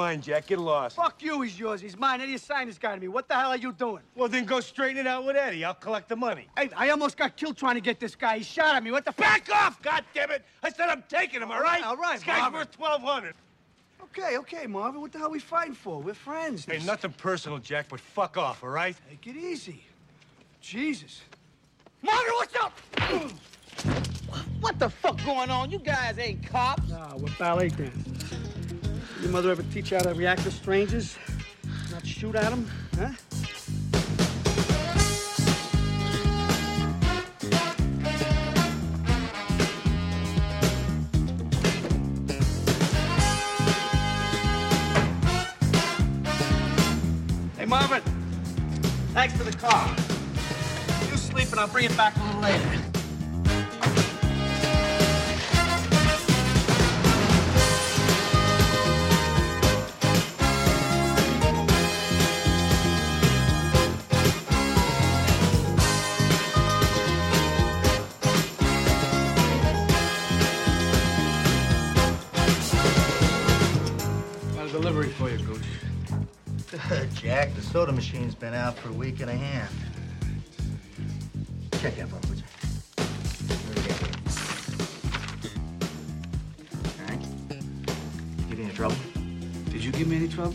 mine, Jack. Get lost. Fuck you, he's yours. He's mine. Eddie assigned this guy to me. What the hell are you doing? Well, then go straighten it out with Eddie. I'll collect the money. Hey, I almost got killed trying to get this guy. He shot at me. What the Back off, God damn it! I said I'm taking him, all right? All right, This guy's Marvin. worth 1200 Okay, okay, Marvin. What the hell are we fighting for? We're friends. Hey, nothing personal, Jack, but fuck off, all right? Take it easy. Jesus. Marvin, what's up? What the fuck going on? You guys ain't cops. Nah, we're ballet dancers. Your mother ever teach you how to react to strangers? Not shoot at them, huh? Hey, Marvin. Thanks for the car. You sleep and I'll bring it back a little later. Soda machine's been out for a week and a half. Check that book, would you? All right. You any trouble? Did you give me any trouble?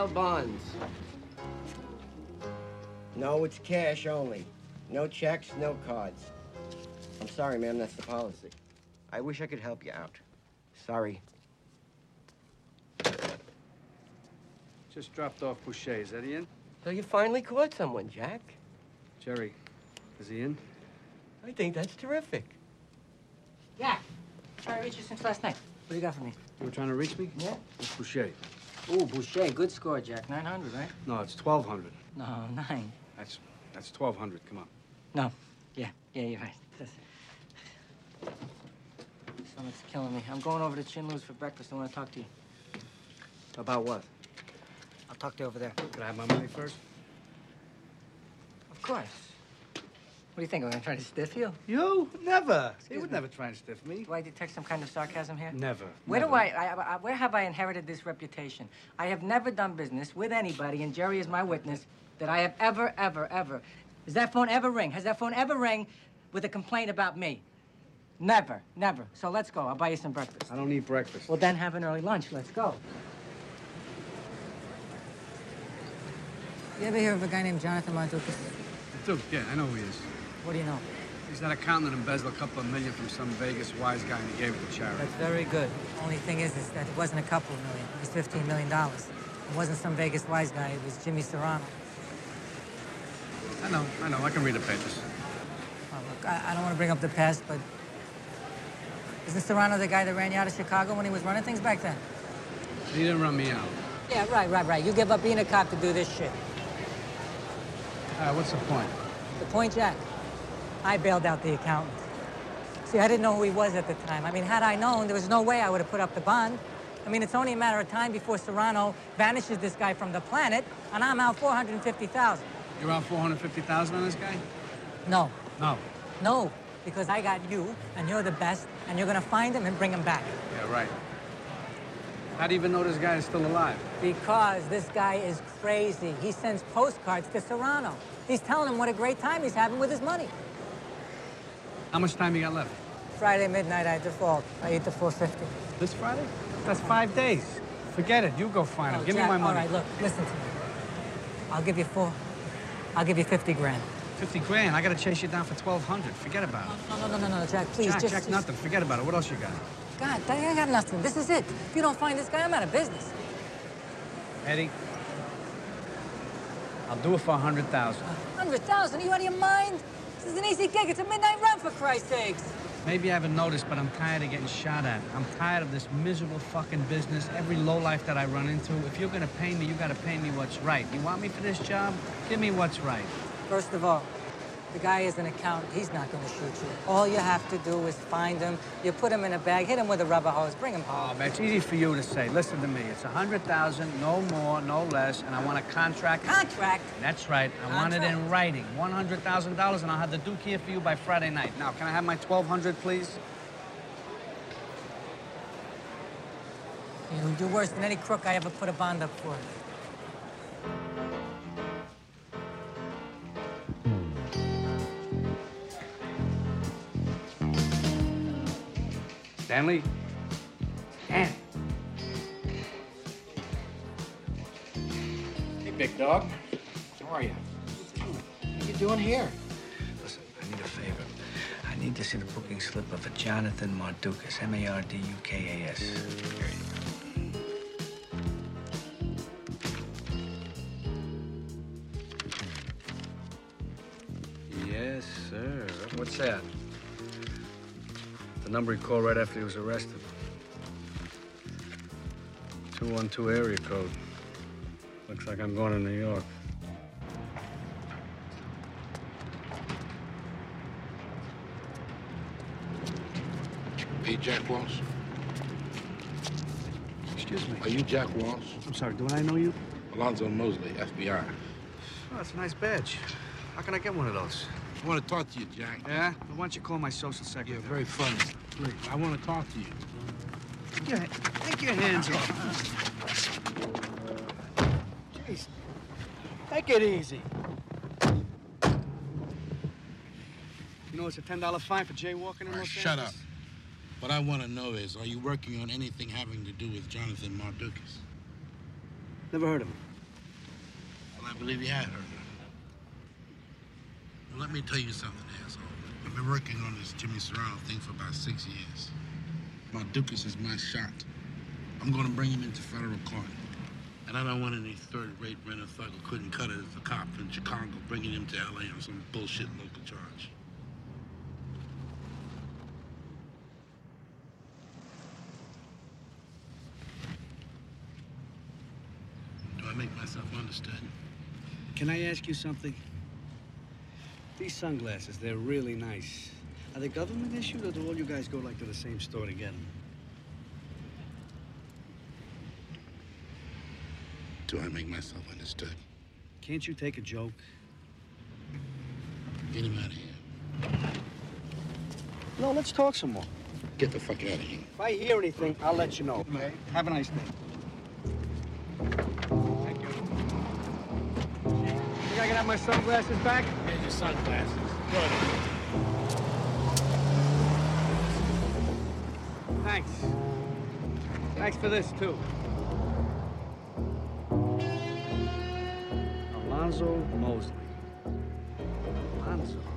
Moscones, bail bonds. No, it's cash only. No checks, no cards. I'm sorry, ma'am, that's the policy. I wish I could help you out. Sorry. Just dropped off Boucher. Is that he in? So you finally caught someone, Jack. Jerry, is he in? I think that's terrific. Jack, trying to reach you since last night. What do you got for me? You were trying to reach me? Yeah. It's Boucher. Ooh, Boucher, good score, Jack. 900, right? No, it's 1200. No, nine. That's that's 1200. Come on. No. Yeah, yeah, you're right. Stomach's killing me. I'm going over to Chin Lou's for breakfast. I want to talk to you. About what? I'll talk to you over there. Can I have my money first? Of course. What do you think? I'm going to try to stiff you? You? Never. He would me. never try and stiff me. Do I detect some kind of sarcasm here? Never. Where never. do I, I, I, where have I inherited this reputation? I have never done business with anybody, and Jerry is my witness, that I have ever, ever, ever. Does that phone ever ring? Has that phone ever ring with a complaint about me? Never, never. So let's go. I'll buy you some breakfast. I don't need breakfast. Well, then have an early lunch. Let's go. You ever hear of a guy named Jonathan Mardukas? Dude, yeah, I know who he is. What do you know? He's that accountant that embezzled a couple of million from some Vegas wise guy and he gave it to charity. That's very good. Only thing is, is that it wasn't a couple of million. It was $15 million. It wasn't some Vegas wise guy. It was Jimmy Serrano. I know, I know. I can read the papers. Oh, look, I, I don't want to bring up the past, but isn't Serrano the guy that ran you out of Chicago when he was running things back then? He didn't run me out. Yeah, right, right, right. You give up being a cop to do this shit. All right, what's the point? The point, Jack, I bailed out the accountant. See, I didn't know who he was at the time. I mean, had I known, there was no way I would have put up the bond. I mean, it's only a matter of time before Serrano vanishes this guy from the planet, and I'm out 450000 You're out 450000 on this guy? No, No. no, because I got you, and you're the best, and you're gonna find him and bring him back. Yeah, right. How do you even know this guy is still alive? Because this guy is crazy. He sends postcards to Serrano. He's telling him what a great time he's having with his money. How much time you got left? Friday midnight, I default. I eat the 450. This Friday? That's five days. Forget it. You go find him. Oh, Give Jack, me my money. All right, look, listen to me. I'll give you four. I'll give you 50 grand. 50 grand. I gotta chase you down for 1200. Forget about it. No, no, no, no, no, Jack, please, Jack, just... Jack, just- nothing. Forget about it. What else you got? God, I ain't got nothing. This is it. If you don't find this guy, I'm out of business. Eddie, I'll do it for 100000 100,000? Are you out of your mind? This is an easy gig. It's a midnight run, for Christ's sakes. Maybe you haven't noticed, but I'm tired of getting shot at. I'm tired of this miserable fucking business, every lowlife that I run into. If you're gonna pay me, you gotta pay me what's right. You want me for this job? Give me what's right. First of all, the guy is an accountant. He's not going to shoot you. All you have to do is find him. You put him in a bag, hit him with a rubber hose, bring him Oh, home. man, it's easy for you to say. Listen to me. It's a 100000 no more, no less, and I want a contract. Contract? That's right. I want it in writing. $100,000, and I'll have the Duke here for you by Friday night. Now, can I have my 1200 please? You do worse than any crook I ever put a bond up for. Stanley? Stan. Hey, big dog. How are you? What are you doing here? Listen, I need a favor. I need to see the booking slip of a Jonathan Mardukas, M-A-R-D-U-K-A-S. Here you go. Yes, sir. What's that? The number he called right after he was arrested. 212 area code. Looks like I'm going to New York. Hey, Jack Walsh. Excuse me. Are you Jack Walsh? I'm sorry, don't I know you? Alonzo Mosley, FBI. Oh, that's a nice badge. How can I get one of those? I want to talk to you, Jack. Yeah? Why don't you call my social secretary? You're very funny. Please, I want to talk to you. Yeah, take your hands off. Jeez. Take it easy. You know it's a $10 fine for jaywalking in All right, Los shut up. What I want to know is, are you working on anything having to do with Jonathan Mardukas? Never heard of him. Well, I believe you had heard of him. Well, let me tell you something, asshole. I've been working on this Jimmy Serrano thing for about six years. My Mardukas is my shot. I'm going to bring him into federal court. And I don't want any third-rate renter thug who couldn't cut it as a cop in Chicago bringing him to L.A. on some bullshit local charge. Do I make myself understood? Can I ask you something? These sunglasses, they're really nice. Are they government issued or do all you guys go like to the same store to get them? Do I make myself understood? Can't you take a joke? Get him out of here. No, let's talk some more. Get the fuck out of here. If I hear anything, I'll let you know, okay? Have a nice day. Thank you. Think I can have my sunglasses back? Here's your sunglasses. Good. Thanks. Thanks for this, too. Alonzo Mosley. Alonzo.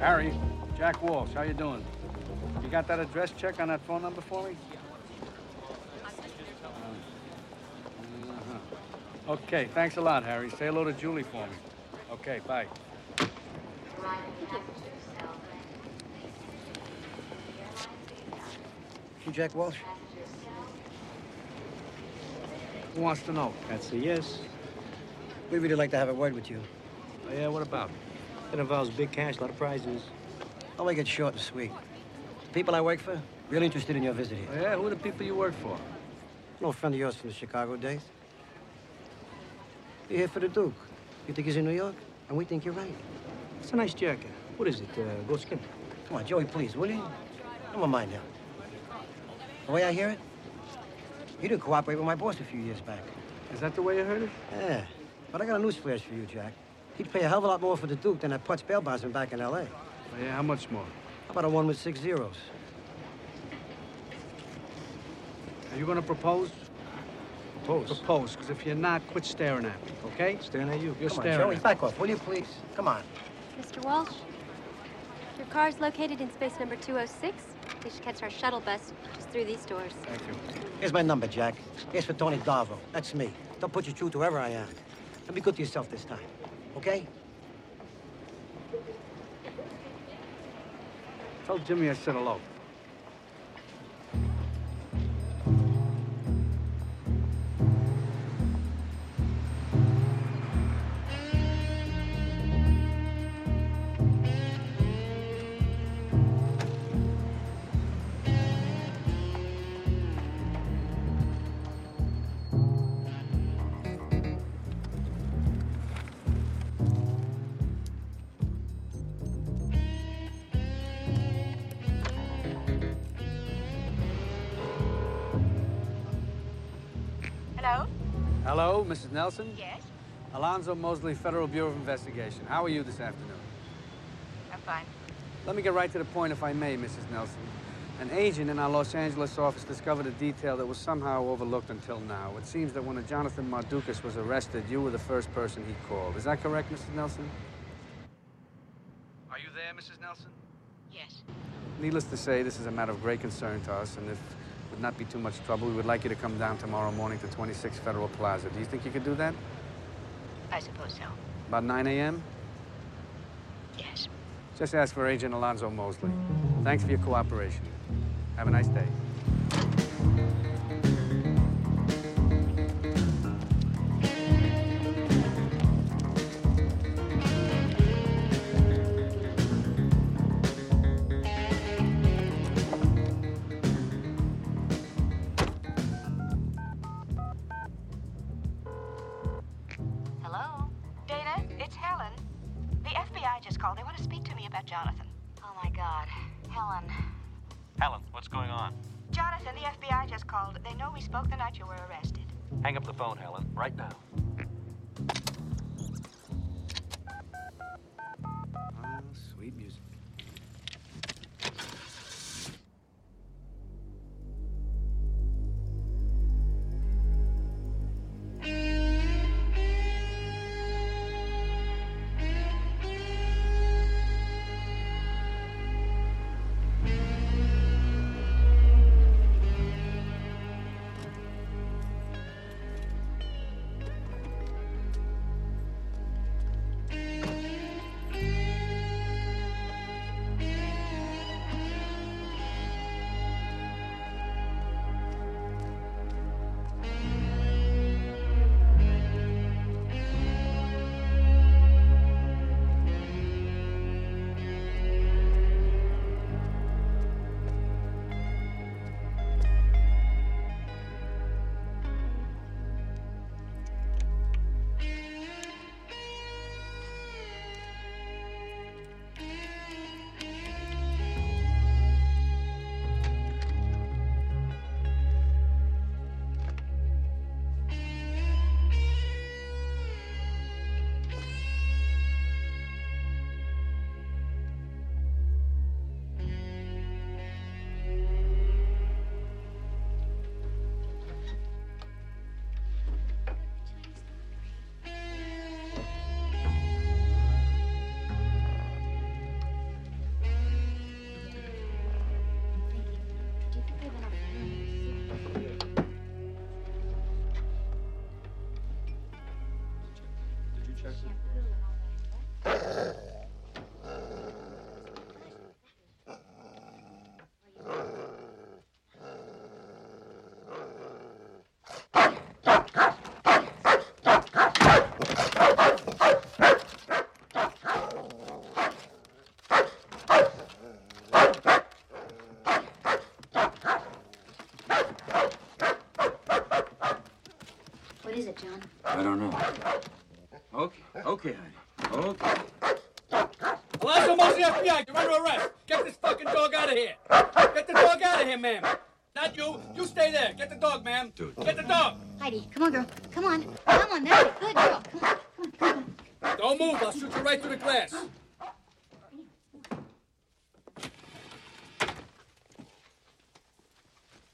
Harry, Jack Walsh, how you doing? You got that address check on that phone number for me? Uh-huh. Okay, thanks a lot, Harry. Say hello to Julie for me. Okay, bye. You Jack Walsh? Who wants to know? That's a yes. We'd really like to have a word with you. Oh, yeah, what about? It involves big cash, a lot of prizes. I'll make it short and sweet. The people I work for, really interested in your visit here. Oh, yeah? Who are the people you work for? An old friend of yours from the Chicago days. You're here for the Duke. You think he's in New York? And we think you're right. It's a nice jacket. What is it, uh, goatskin? Come on, Joey, please, will you? Never mind now. The way I hear it, you didn't cooperate with my boss a few years back. Is that the way you heard it? Yeah. But I got a news flash for you, Jack. He'd pay a hell of a lot more for the Duke than that Putz bail bondsman back in L.A. Oh, yeah, how much more? How about a one with six zeros? Are you gonna propose? Propose? Propose, because if you're not, quit staring at me, okay? Staring at you. You're Come on, staring Joey, at me. back off, will you, please? Come on. Mr. Walsh, your car's located in space number 206. You should catch our shuttle bus just through these doors. Thank you. Here's my number, Jack. Here's for Tony Darvo. That's me. Don't put your through to whoever I am. And be good to yourself this time, okay? Tell Jimmy I said hello. Mrs. Nelson? Yes? Alonzo Mosley, Federal Bureau of Investigation. How are you this afternoon? I'm fine. Let me get right to the point, if I may, Mrs. Nelson. An agent in our Los Angeles office discovered a detail that was somehow overlooked until now. It seems that when a Jonathan Mardukas was arrested, you were the first person he called. Is that correct, Mrs. Nelson? Are you there, Mrs. Nelson? Yes. Needless to say, this is a matter of great concern to us, and if would not be too much trouble, we would like you to come down tomorrow morning to 26 Federal Plaza. Do you think you could do that? I suppose so. About 9 a.m.? Yes. Just ask for Agent Alonzo Mosley. Thanks for your cooperation. Have a nice day. Arrested. Hang up the phone, Helen, right now. Ah, sweet music. Okay, honey. Okay. Alonzo Mosley, FBI, you're under arrest. Get this fucking dog out of here. Get the dog out of here, ma'am. Not you. You stay there. Get the dog, ma'am. Dude. Get the dog. Heidi, come on, girl. Come on. Come on, that's it. Good girl. Come on. Come on. Come on. Don't move. I'll shoot you right through the glass.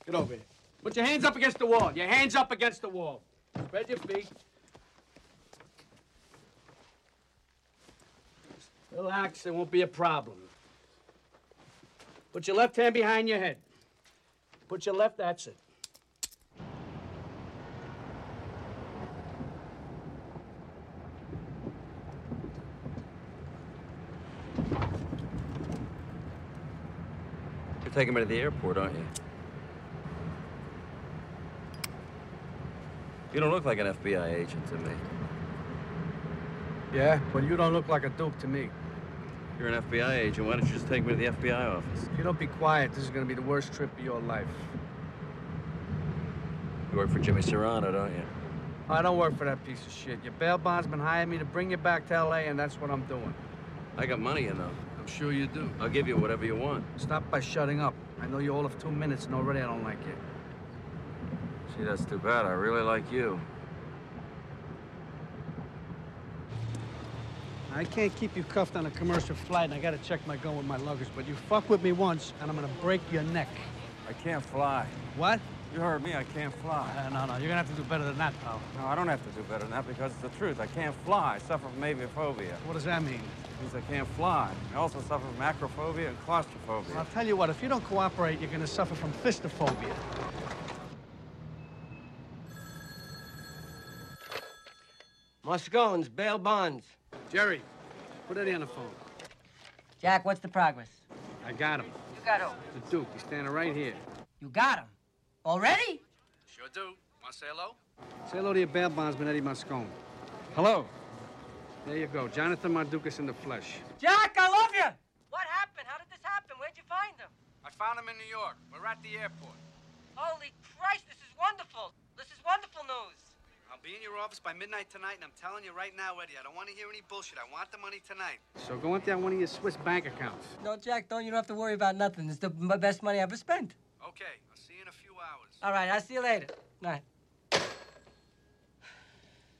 Get over here. Put your hands up against the wall. Your hands up against the wall. Spread your feet. Relax, there won't be a problem. Put your left hand behind your head. Put your left, that's it. You're taking me to the airport, aren't you? You don't look like an FBI agent to me. Yeah, but you don't look like a duke to me. You're an FBI agent. Why don't you just take me to the FBI office? If you don't be quiet, this is gonna be the worst trip of your life. You work for Jimmy Serrano, don't you? I don't work for that piece of shit. Your bail bondsman hired me to bring you back to L.A., and that's what I'm doing. I got money, you know. I'm sure you do. I'll give you whatever you want. Stop by shutting up. I know you all of two minutes, and already I don't like you. Gee, that's too bad. I really like you. I can't keep you cuffed on a commercial flight, and I gotta check my gun with my luggage, but you fuck with me once, and I'm gonna break your neck. I can't fly. What? You heard me, I can't fly. Uh, no, no, you're gonna have to do better than that, pal. No, I don't have to do better than that because it's the truth. I can't fly. I suffer from aviophobia. What does that mean? It means I can't fly. I also suffer from acrophobia and claustrophobia. Well, I'll tell you what, if you don't cooperate, you're gonna suffer from fistophobia. Moscone's bail bonds. Jerry, put Eddie on the phone. Jack, what's the progress? I got him. You got him? The Duke, he's standing right here. You got him. Already? Sure do. Want to say hello? Say hello to your bail bondsman, Eddie Moscone. Hello. There you go. Jonathan Mardukas in the flesh. Jack, I love you. What happened? How did this happen? Where'd you find him? I found him in New York. We're at the airport. Holy Christ, this is wonderful. This is wonderful news. I'll be in your office by midnight tonight, and I'm telling you right now, Eddie, I don't want to hear any bullshit. I want the money tonight. So go empty out one of your Swiss bank accounts. No, Jack, don't. You don't have to worry about nothing. It's the m- best money I've ever spent. Okay, I'll see you in a few hours. All right, I'll see you later. Night.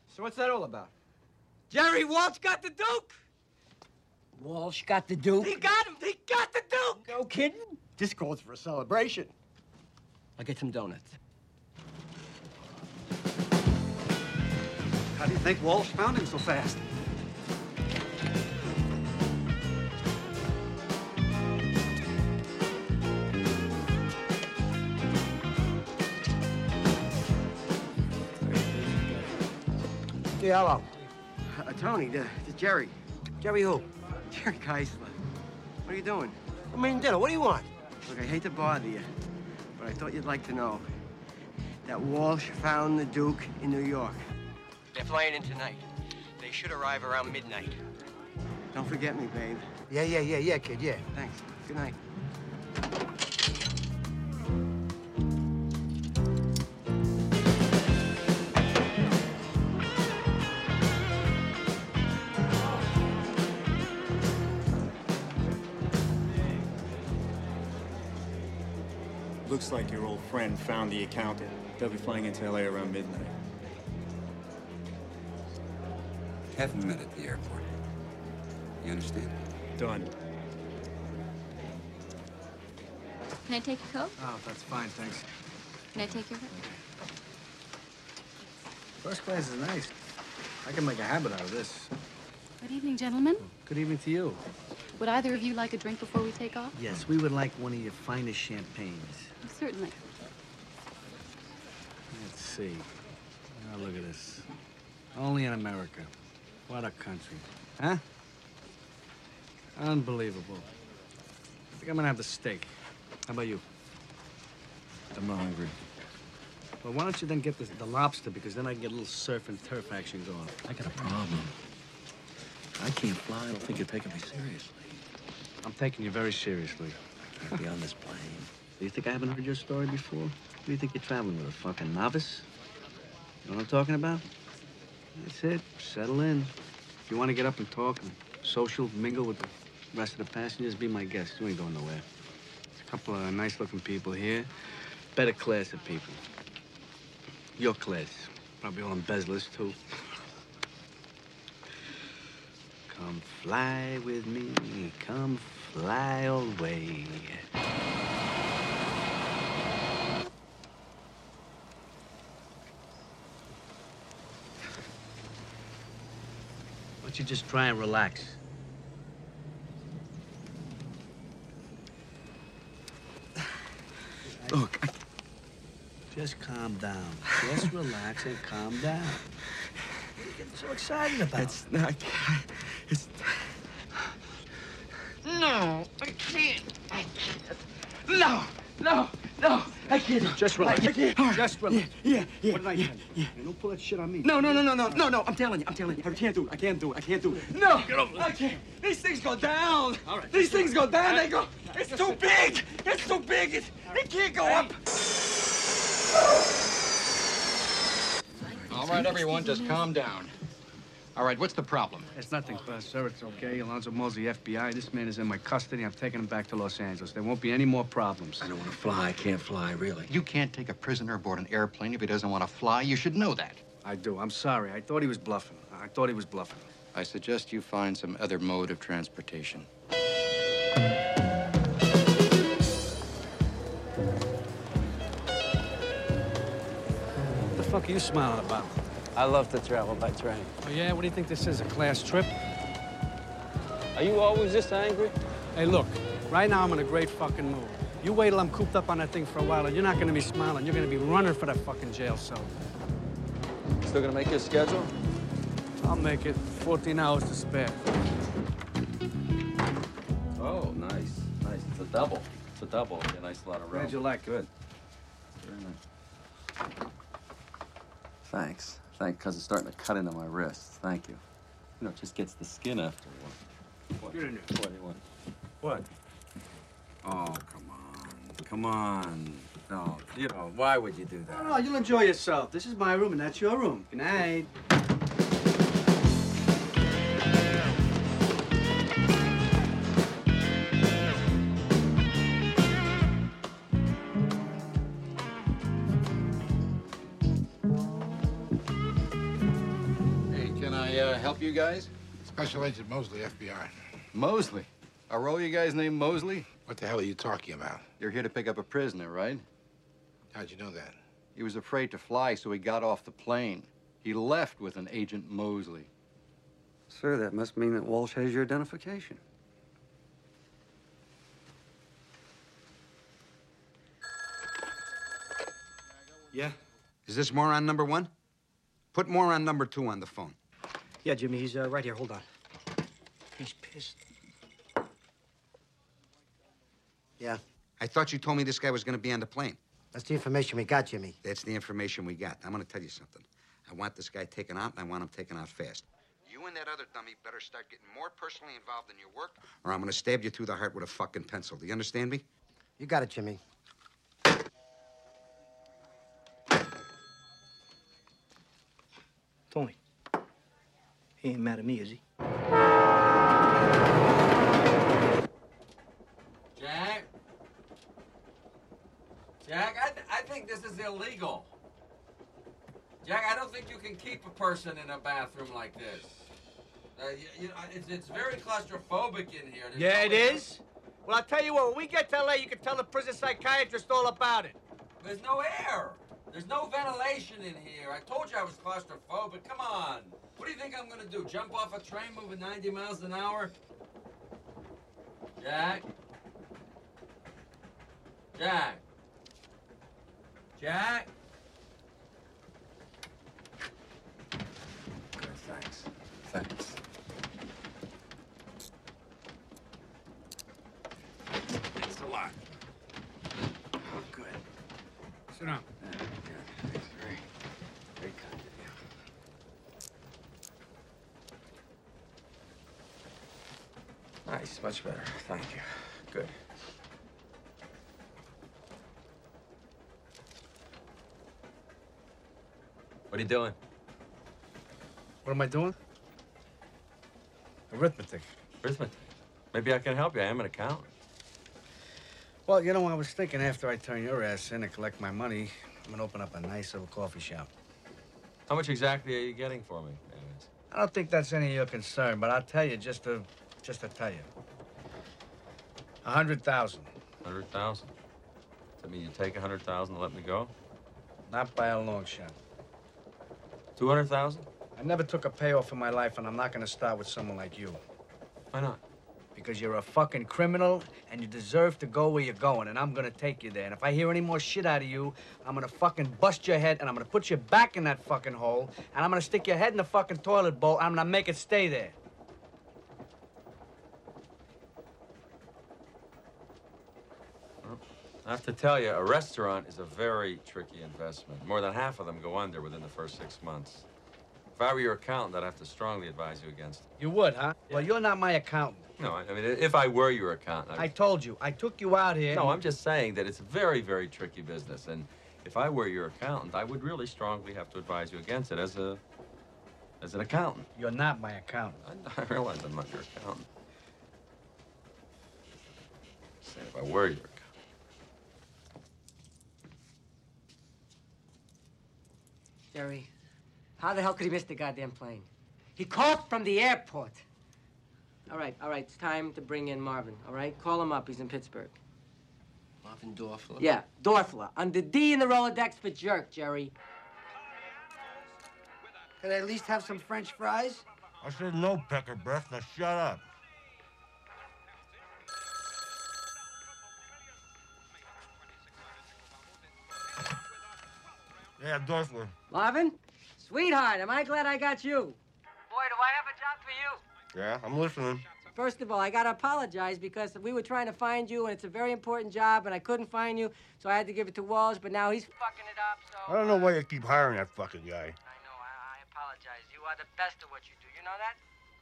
So what's that all about? Jerry Walsh got the Duke. Walsh got the Duke. He got him. He got the Duke. No kidding. This calls for a celebration. I'll get some donuts. How do you think Walsh found him so fast? Yeah, hello. Uh, Tony, the, the Jerry. Jerry who? Jerry Geisler. What are you doing? I'm eating dinner. What do you want? Look, I hate to bother you, but I thought you'd like to know that Walsh found the Duke in New York. They're flying in tonight. They should arrive around midnight. Don't forget me, babe. Yeah, yeah, yeah, yeah, kid, yeah. Thanks. Good night. Looks like your old friend found the accountant. They'll be flying into LA around midnight. Have them met at the airport. You understand? Done. Can I take your coat? Oh, that's fine, thanks. Can I take your coat? First class is nice. I can make a habit out of this. Good evening, gentlemen. Good evening to you. Would either of you like a drink before we take off? Yes, we would like one of your finest champagnes. Certainly. Let's see. Now look at this. Only in America. What a country. Huh? Unbelievable. I think I'm gonna have the steak. How about you? I'm not hungry. Well, why don't you then get the, the lobster, because then I can get a little surf and turf action going. I got a problem. I can't fly. I don't think you're taking me seriously. I'm taking you very seriously. I'll be on this plane. Do you think I haven't heard your story before? Do you think you're traveling with, a fucking novice? You know what I'm talking about? That's it. Settle in. If you want to get up and talk and social, mingle with the rest of the passengers, be my guest. You ain't going nowhere. There's a couple of nice-looking people here. Better class of people. Your class. Probably all embezzlers, too. Come fly with me. Come fly away. Don't you just try and relax? Look, I... Just calm down. Just relax and calm down. What are you getting so excited about? It's not. It's. No, I can't. I can't. No, no, no, Just relax. Can't. Just relax. Yeah, yeah. What did I yeah, tell you? yeah. Hey, Don't pull that shit on me. No, no, no, no, no, no, no. I'm telling you. I'm telling you. I can't do it. I can't do it. I can't do it. No, I can't. These things go down. All right. These things go down. They go. It's too big. It's too big. It, it can't go up. All right, everyone, just calm down. All right, what's the problem? It's nothing, uh, sir. It's okay. Alonzo Mosley, FBI. This man is in my custody. I'm taking him back to Los Angeles. There won't be any more problems. I don't want to fly. I can't fly, really. You can't take a prisoner aboard an airplane if he doesn't want to fly. You should know that. I do. I'm sorry. I thought he was bluffing. I thought he was bluffing. I suggest you find some other mode of transportation. What the fuck are you smiling about? I love to travel by train. Oh, yeah? What do you think this is, a class trip? Are you always this angry? Hey, look. Right now, I'm in a great fucking mood. You wait till I'm cooped up on that thing for a while, and you're not gonna be smiling. You're gonna be running for that fucking jail cell. Still gonna make your schedule? I'll make it 14 hours to spare. Oh, nice, nice. It's a double. It's a double. A nice lot of room. Glad you like it. Good. Very nice. Thanks. Thanks, because it's starting to cut into my wrist. Thank you. You know, it just gets the skin after a while. What? Get in there. What do? What? Oh, come on. Come on. No, you know, why would you do that? No, no, you'll enjoy yourself. This is my room, and that's your room. Good night. Guys? Special Agent Mosley, FBI. Mosley. A roll you guys named Mosley? What the hell are you talking about? You're here to pick up a prisoner, right? How'd you know that? He was afraid to fly, so he got off the plane. He left with an Agent Mosley. Sir, that must mean that Walsh has your identification. Yeah? Is this moron number one? Put moron number two on the phone. Yeah, Jimmy, he's uh, right here. Hold on. He's pissed. Yeah, I thought you told me this guy was going to be on the plane. that's the information we got, Jimmy. That's the information we got. I'm going to tell you something. I want this guy taken out, and I want him taken out fast. You and that other dummy better start getting more personally involved in your work, or I'm going to stab you through the heart with a fucking pencil. Do you understand me? You got it, Jimmy. Tony. He ain't mad at me, is he? Jack? Jack, I, th- I think this is illegal. Jack, I don't think you can keep a person in a bathroom like this. Uh, you, you know, it's, it's very claustrophobic in here. There's Yeah, it nobody- is. Well, I'll tell you what, when we get to LA, you can tell the prison psychiatrist all about it. There's no air. There's no ventilation in here. I told you I was claustrophobic. Come on. What do you think I'm gonna do? Jump off a train moving 90 miles an hour? Jack? Jack? Jack? Good, thanks. Thanks. Thanks a lot. Oh, good. Sit down. Yeah, good. Thanks. Very, very kind of you. Nice, much better. Thank you. Good. What are you doing? What am I doing? Arithmetic. Arithmetic. Maybe I can help you. I am an accountant. Well, you know, I was thinking after I turn your ass in and collect my money, I'm gonna open up a nice little coffee shop. How much exactly are you getting for me? anyways? I don't think that's any of your concern, but I'll tell you just to, just to tell you. A hundred thousand. Hundred thousand. Does that mean you take a hundred thousand and let me go? Not by a long shot. Two hundred thousand? I never took a payoff in my life, and I'm not gonna start with someone like you. Why not? Because you're a fucking criminal, and you deserve to go where you're going, and I'm gonna take you there. And if I hear any more shit out of you, I'm gonna fucking bust your head, and I'm gonna put you back in that fucking hole, and I'm gonna stick your head in the fucking toilet bowl, and I'm gonna make it stay there. I have to tell you, a restaurant is a very tricky investment. More than half of them go under within the first six months. If I were your accountant, I'd have to strongly advise you against it. You would, huh? Well, you're not my accountant. No, I I mean, if I were your accountant, I told you, I took you out here. No, I'm just saying that it's a very, very tricky business, and if I were your accountant, I would really strongly have to advise you against it as a, as an accountant. You're not my accountant. I, I realize I'm not your accountant. Saying if I were your accountant. Jerry, how the hell could he miss the goddamn plane? He called from the airport. All right, all right, it's time to bring in Marvin, all right? Call him up, he's in Pittsburgh. Marvin Dorfler? Yeah, Dorfler, under D in the Rolodex for jerk, Jerry. Could I at least have some French fries? I said no, Pecker Breath. Now shut up. Yeah, Dorfler. Marvin? Sweetheart, am I glad I got you? Boy, do I have a job for you. Yeah, I'm listening. First of all, I gotta apologize because we were trying to find you, and it's a very important job, and I couldn't find you, so I had to give it to Walsh, but now he's fucking it up, so... I don't know uh, why you keep hiring that fucking guy. I know, I, I apologize. You are the best at what you do. You know that?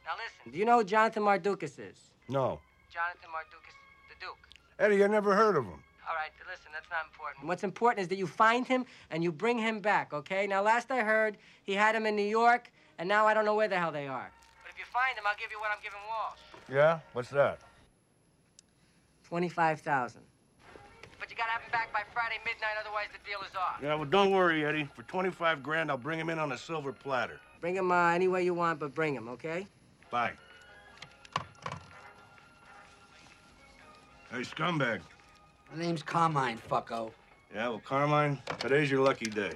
Now listen, do you know who Jonathan Mardukas is? No. Jonathan Mardukas, the Duke. Eddie, I never heard of him. All right, listen, that's not important. What's important is that you find him and you bring him back, okay? Now, last I heard, he had him in New York, and now I don't know where the hell they are. But if you find him, I'll give you what I'm giving Walsh. Yeah? What's that? 25000 But you gotta have him back by Friday midnight, otherwise the deal is off. Yeah, well, don't worry, Eddie. For 25 grand, I'll bring him in on a silver platter. Bring him uh, any way you want, but bring him, okay? Bye. Hey, scumbag. My name's Carmine, fucko. Yeah, well, Carmine, today's your lucky day.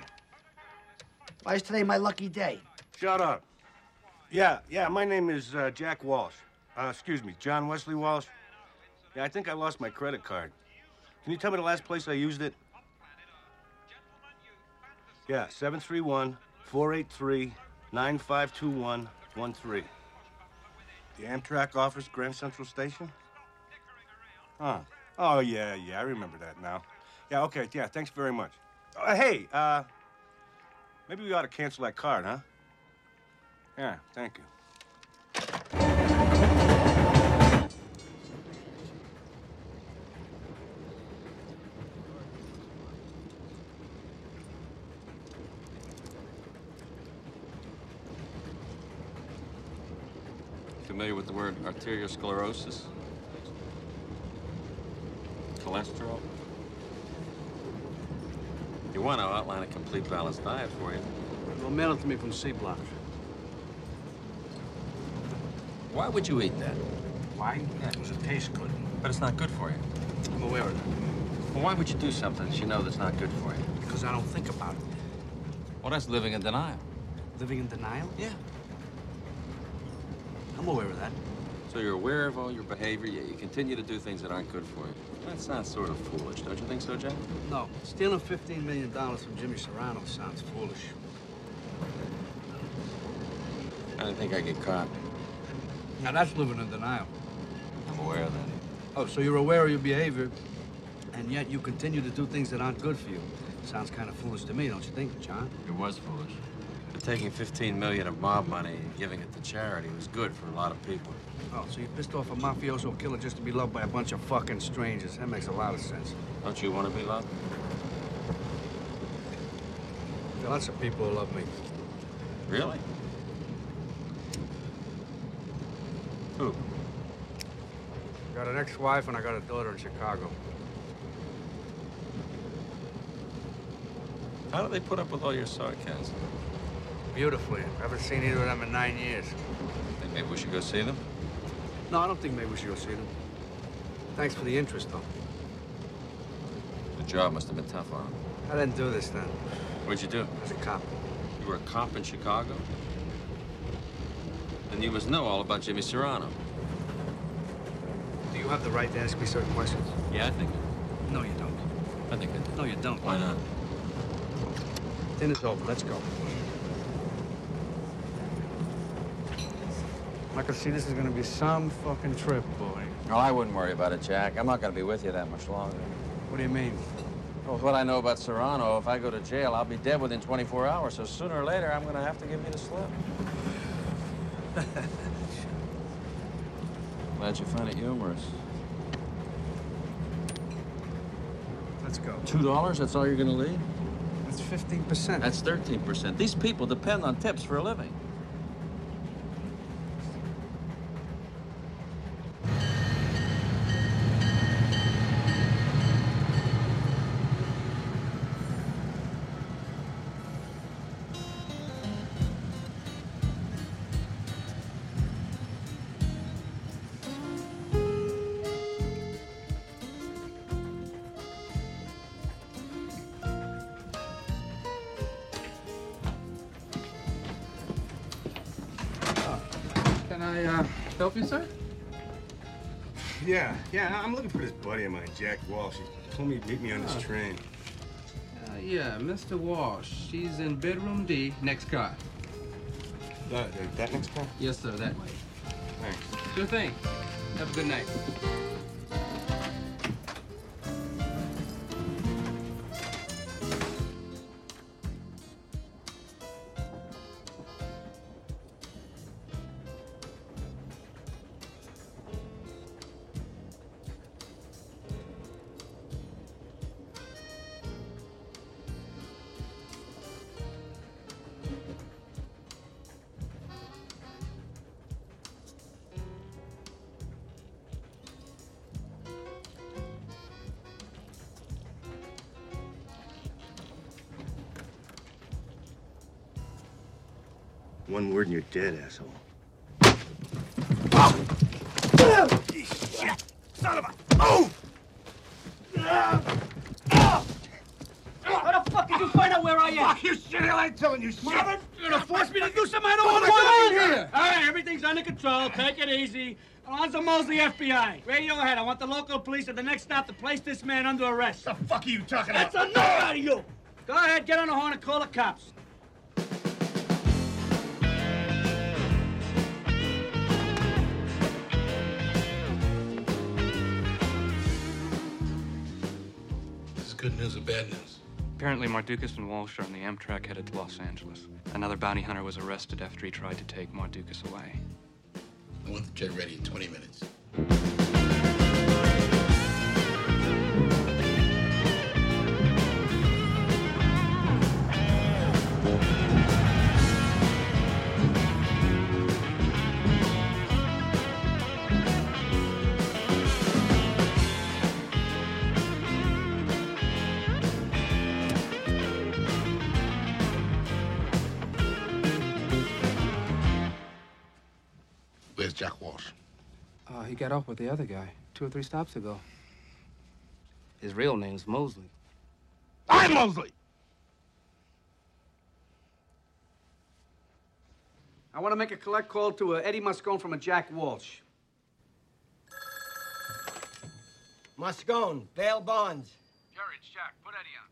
Why is today my lucky day? Shut up. Yeah, yeah, my name is uh, Jack Walsh. Uh, excuse me, John Wesley Walsh. Yeah, I think I lost my credit card. Can you tell me the last place I used it? Yeah, 731 483 9521 13. The Amtrak office, Grand Central Station? Huh. Oh, yeah, yeah, I remember that now. Yeah, okay, yeah, thanks very much. Uh, hey, uh, maybe we ought to cancel that card, huh? Yeah, thank you. Familiar with the word arteriosclerosis? Cholesterol? You want to outline a complete balanced diet for you. Well, mail it to me from C Block. Why would you eat that? Why? Yeah, because it tastes good. But it's not good for you. I'm aware of that. Well, why would you do something that you know that's not good for you? Because I don't think about it. Well, that's living in denial. Living in denial? Yeah. I'm aware of that. So you're aware of all your behavior, yet you continue to do things that aren't good for you. That sounds sort of foolish, don't you think so, Jack? No. Stealing $15 million from Jimmy Serrano sounds foolish. I don't think I'd get caught. Now, that's living in denial. I'm aware of that. Oh, so you're aware of your behavior, and yet you continue to do things that aren't good for you. Sounds kind of foolish to me, don't you think, John? It was foolish. But taking 15 million of mob money and giving it to charity was good for a lot of people. Oh, so you pissed off a mafioso killer just to be loved by a bunch of fucking strangers. That makes a lot of sense. Don't you want to be loved? There are lots of people who love me. Really? Who? I Got an ex-wife and I got a daughter in Chicago. How do they put up with all your sarcasm? Beautifully. I haven't seen either of them in nine years. Think maybe we should go see them? No, I don't think maybe we should go see them. Thanks for the interest, though. The job must have been tough on them. I didn't do this then. What'd you do? I was a cop. You were a cop in Chicago? Then you must know all about Jimmy Serrano. Do you have the right to ask me certain questions? Yeah, I think. No, you don't. I think I do. No, you don't. Why not? Dinner's over. Let's go. I can see this is gonna be some fucking trip, boy. No, I wouldn't worry about it, Jack. I'm not going to be with you that much longer. What do you mean? Well, with what I know about Serrano, if I go to jail, I'll be dead within 24 hours. So sooner or later, I'm going to have to give you the slip. Glad you find it humorous. Let's go. Two dollars? That's all you're going to leave? That's 15%. That's 13%. These people depend on tips for a living. I uh, help you, sir? Yeah, yeah, I'm looking for this buddy of mine, Jack Walsh. He told me to meet me on this Oh. train. Uh, yeah, Mr. Walsh. She's in bedroom D, next car. That, that, that next car? Yes, sir, that way. Thanks. Sure thing. Have a good night. You're dead. Shit! Son of a... Move! How the fuck did you find out where I am? Fuck you, shit! I ain't telling you shit! Marvin, you're gonna force me to do something I don't want to do! here. All right, everything's under control. Take it easy. Alonzo Mosley, FBI. Radio ahead. I want the local police at the next stop to place this man under arrest. What the fuck are you talking about? That's enough out of you. Go ahead, get on the horn and call the cops. Good news or bad news? Apparently, Mardukas and Walsh are on the Amtrak headed to Los Angeles. Another bounty hunter was arrested after he tried to take Mardukas away. I want the jet ready in 20 minutes. He got off with the other guy two or three stops ago. His real name's Mosley. I'm Mosley! I want to make a collect call to uh, Eddie Moscone from a Jack Walsh. Moscone, bail bonds. Jerry, it's Jack. Put Eddie on.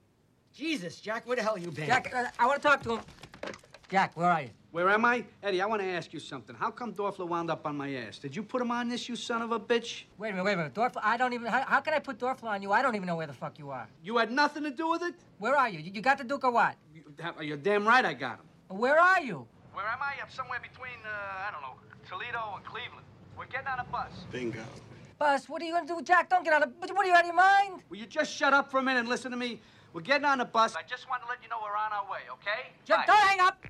Jesus, Jack, where the hell you been? Jack, uh, I want to talk to him. Jack, where are you? Where am I? Eddie, I want to ask you something. How come Dorfler wound up on my ass? Did you put him on this, you son of a bitch? Wait a minute, wait a minute. Dorfler, I don't even. How, how can I put Dorfler on you? I don't even know where the fuck you are. You had nothing to do with it? Where are you? You, you got the Duke or what? You, you're damn right I got him. Where are you? Where am I? I'm somewhere between, uh, I don't know, Toledo and Cleveland. We're getting on a bus. Bingo. Bus, what are you gonna do with Jack? Don't get on a. What are you out of your mind? Will you just shut up for a minute and listen to me? We're getting on a bus. I just want to let you know we're on our way, okay? Just don't hang up.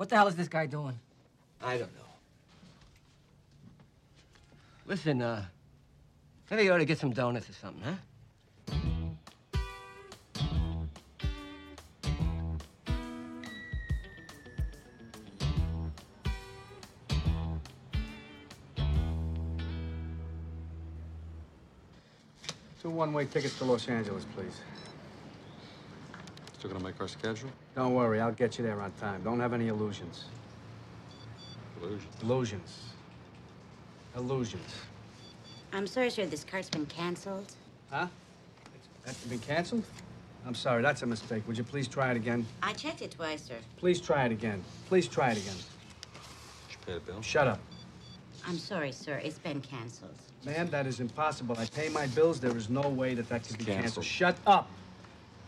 What the hell is this guy doing? I don't know. Listen, uh, maybe you ought to get some donuts or something, huh? Two one-way tickets to Los Angeles, please. Still gonna make our schedule? Don't worry, I'll get you there on time. Don't have any illusions. Illusions. Illusions. Illusions. I'm sorry, sir. This cart's been canceled. Huh? That's been canceled? I'm sorry, that's a mistake. Would you please try it again? I checked it twice, sir. Please try it again. Please try it again. Did you pay the bill? Shut up. I'm sorry, sir. It's been canceled. Man, that is impossible. I pay my bills. There is no way that that could be canceled. canceled. Shut up.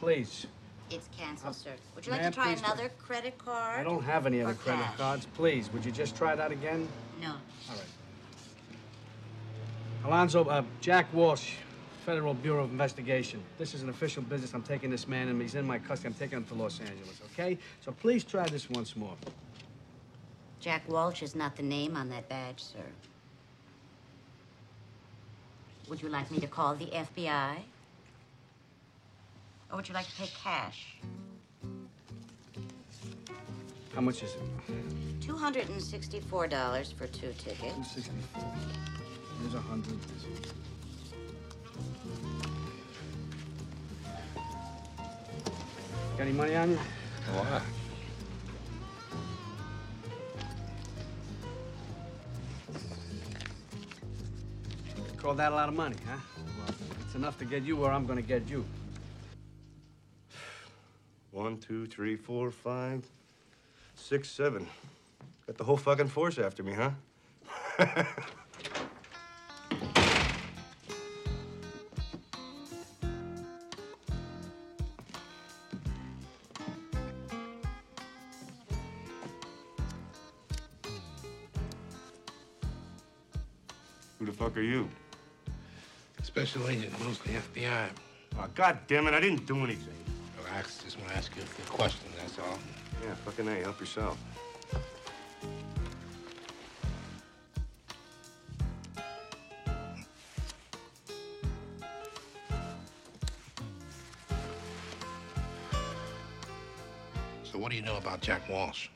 Please. It's canceled, sir. Would you like ma'am, to try please- another credit card? I don't have any other or credit cash? cards. Please, would you just try that again? No. All right. Alonzo, uh, Jack Walsh, Federal Bureau of Investigation. This is an official business. I'm taking this man, and he's in my custody. I'm taking him to Los Angeles, okay? So please try this once more. Jack Walsh is not the name on that badge, sir. Would you like me to call the FBI? Or would you like to pay cash? How much is it? $264 for two tickets. 264. Here's a hundred. Got any money on you? A lot. Call that a lot of money, huh? Well, it's enough to get you where I'm gonna get you. One, two, three, four, five, six, seven. Got the whole fucking force after me, huh? Who the fuck are you? Special agent, Mosley FBI. Oh, ah, God damn it, I didn't do anything. Relax, just want to ask you a few questions, that's all. Yeah, fucking A, help yourself. So what do you know about Jack Walsh?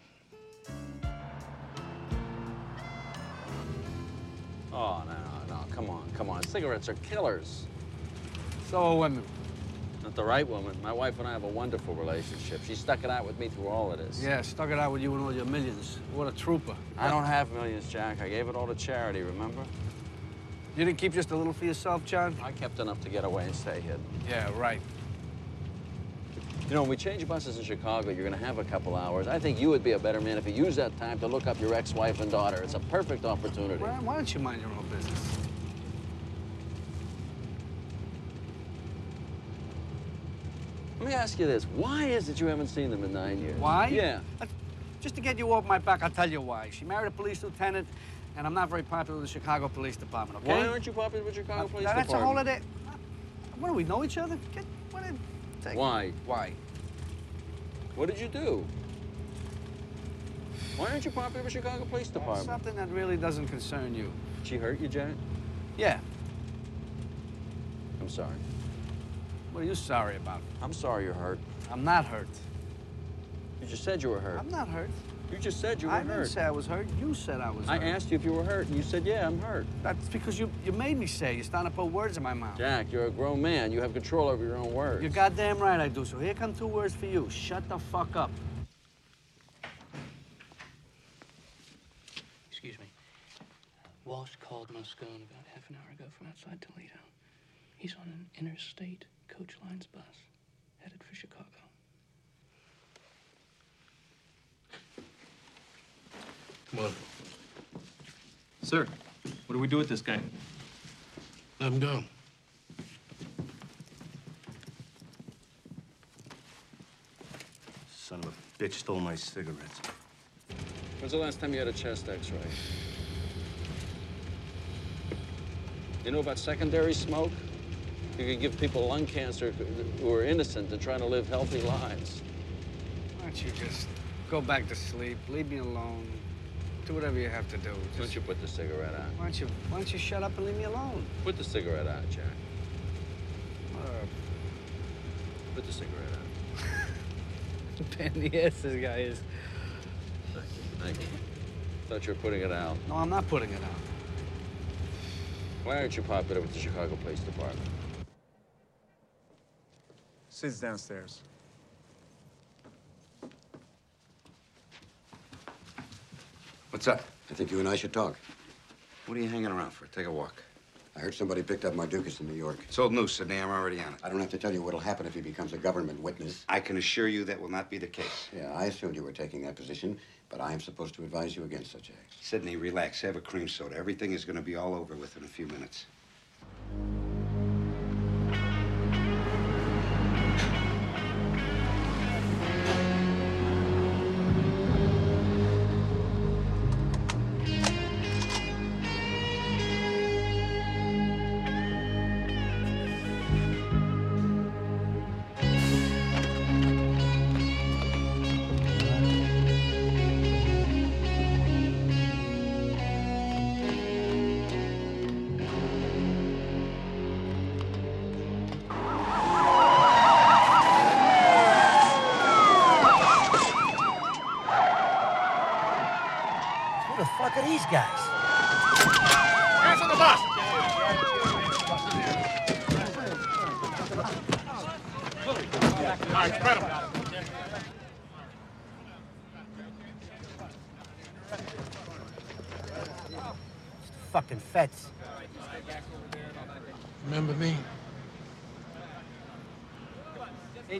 Oh, no, no, no, come on, come on. Cigarettes are killers. So are women. Not the right woman. My wife and I have a wonderful relationship. She stuck it out with me through all of this. Yeah, stuck it out with you and all your millions. What a trooper. I don't have millions, Jack. I gave it all to charity, remember? You didn't keep just a little for yourself, John? I kept enough to get away and stay hidden. Yeah, right. You know, when we change buses in Chicago, you're going to have a couple hours. I think you would be a better man if you used that time to look up your ex-wife and daughter. It's a perfect opportunity. Why, why don't you mind your own business? Let me ask you this. Why is it you haven't seen them in nine years? Why? Yeah. Uh, Just to get you off my back, I'll tell you why. She married a police lieutenant, and I'm not very popular with the Chicago Police Department, okay? Why aren't you popular with Chicago Uh, Police That's a Department? whole other... What, do we know each other? Get, what. Why? Why? What did you do? Why aren't you popular with the Chicago Police Department? Something that really doesn't concern you. She hurt you, Jack? Yeah. I'm sorry. What are you sorry about? I'm sorry you're hurt. I'm not hurt. You just said you were hurt. I'm not hurt. You just said you were hurt. I didn't say I was hurt. You said I was I hurt. asked you if you were hurt, and you said, yeah, I'm hurt. That's because you, you made me say. You're starting to put words in my mouth. Jack, you're a grown man. You have control over your own words. You're goddamn right I do. So here come two words for you. Shut the fuck up. Excuse me. Walsh called Moscone about half an hour ago from outside Toledo. He's on an interstate coach lines bus headed for Chicago. Come on, Sir, what do we do with this guy? let him go. Son of a bitch stole my cigarettes. When's the last time you had a chest x-ray? You know about secondary smoke? You can give people lung cancer who are innocent and trying to live healthy lives. Why don't you just go back to sleep? Leave me alone. Do whatever you have to do. Why don't you put the cigarette out? Why don't you, why don't you shut up and leave me alone? Put the cigarette out, Jack. Uh, Put the cigarette out. pain in the ass this guy is. Thank you. Thought you were putting it out. No, I'm not putting it out. Why aren't you popular with the Chicago Police Department? Sid's downstairs. What's up? I think you and I should talk. What are you hanging around for? Take a walk. I heard somebody picked up Mardukas in New York. It's old news, Sidney. I'm already on it. I don't have to tell you what'll happen if he becomes a government witness. I can assure you that will not be the case. Yeah, I assumed you were taking that position, but I am supposed to advise you against such acts. Sidney, relax. Have a cream soda. Everything is going to be all over within a few minutes.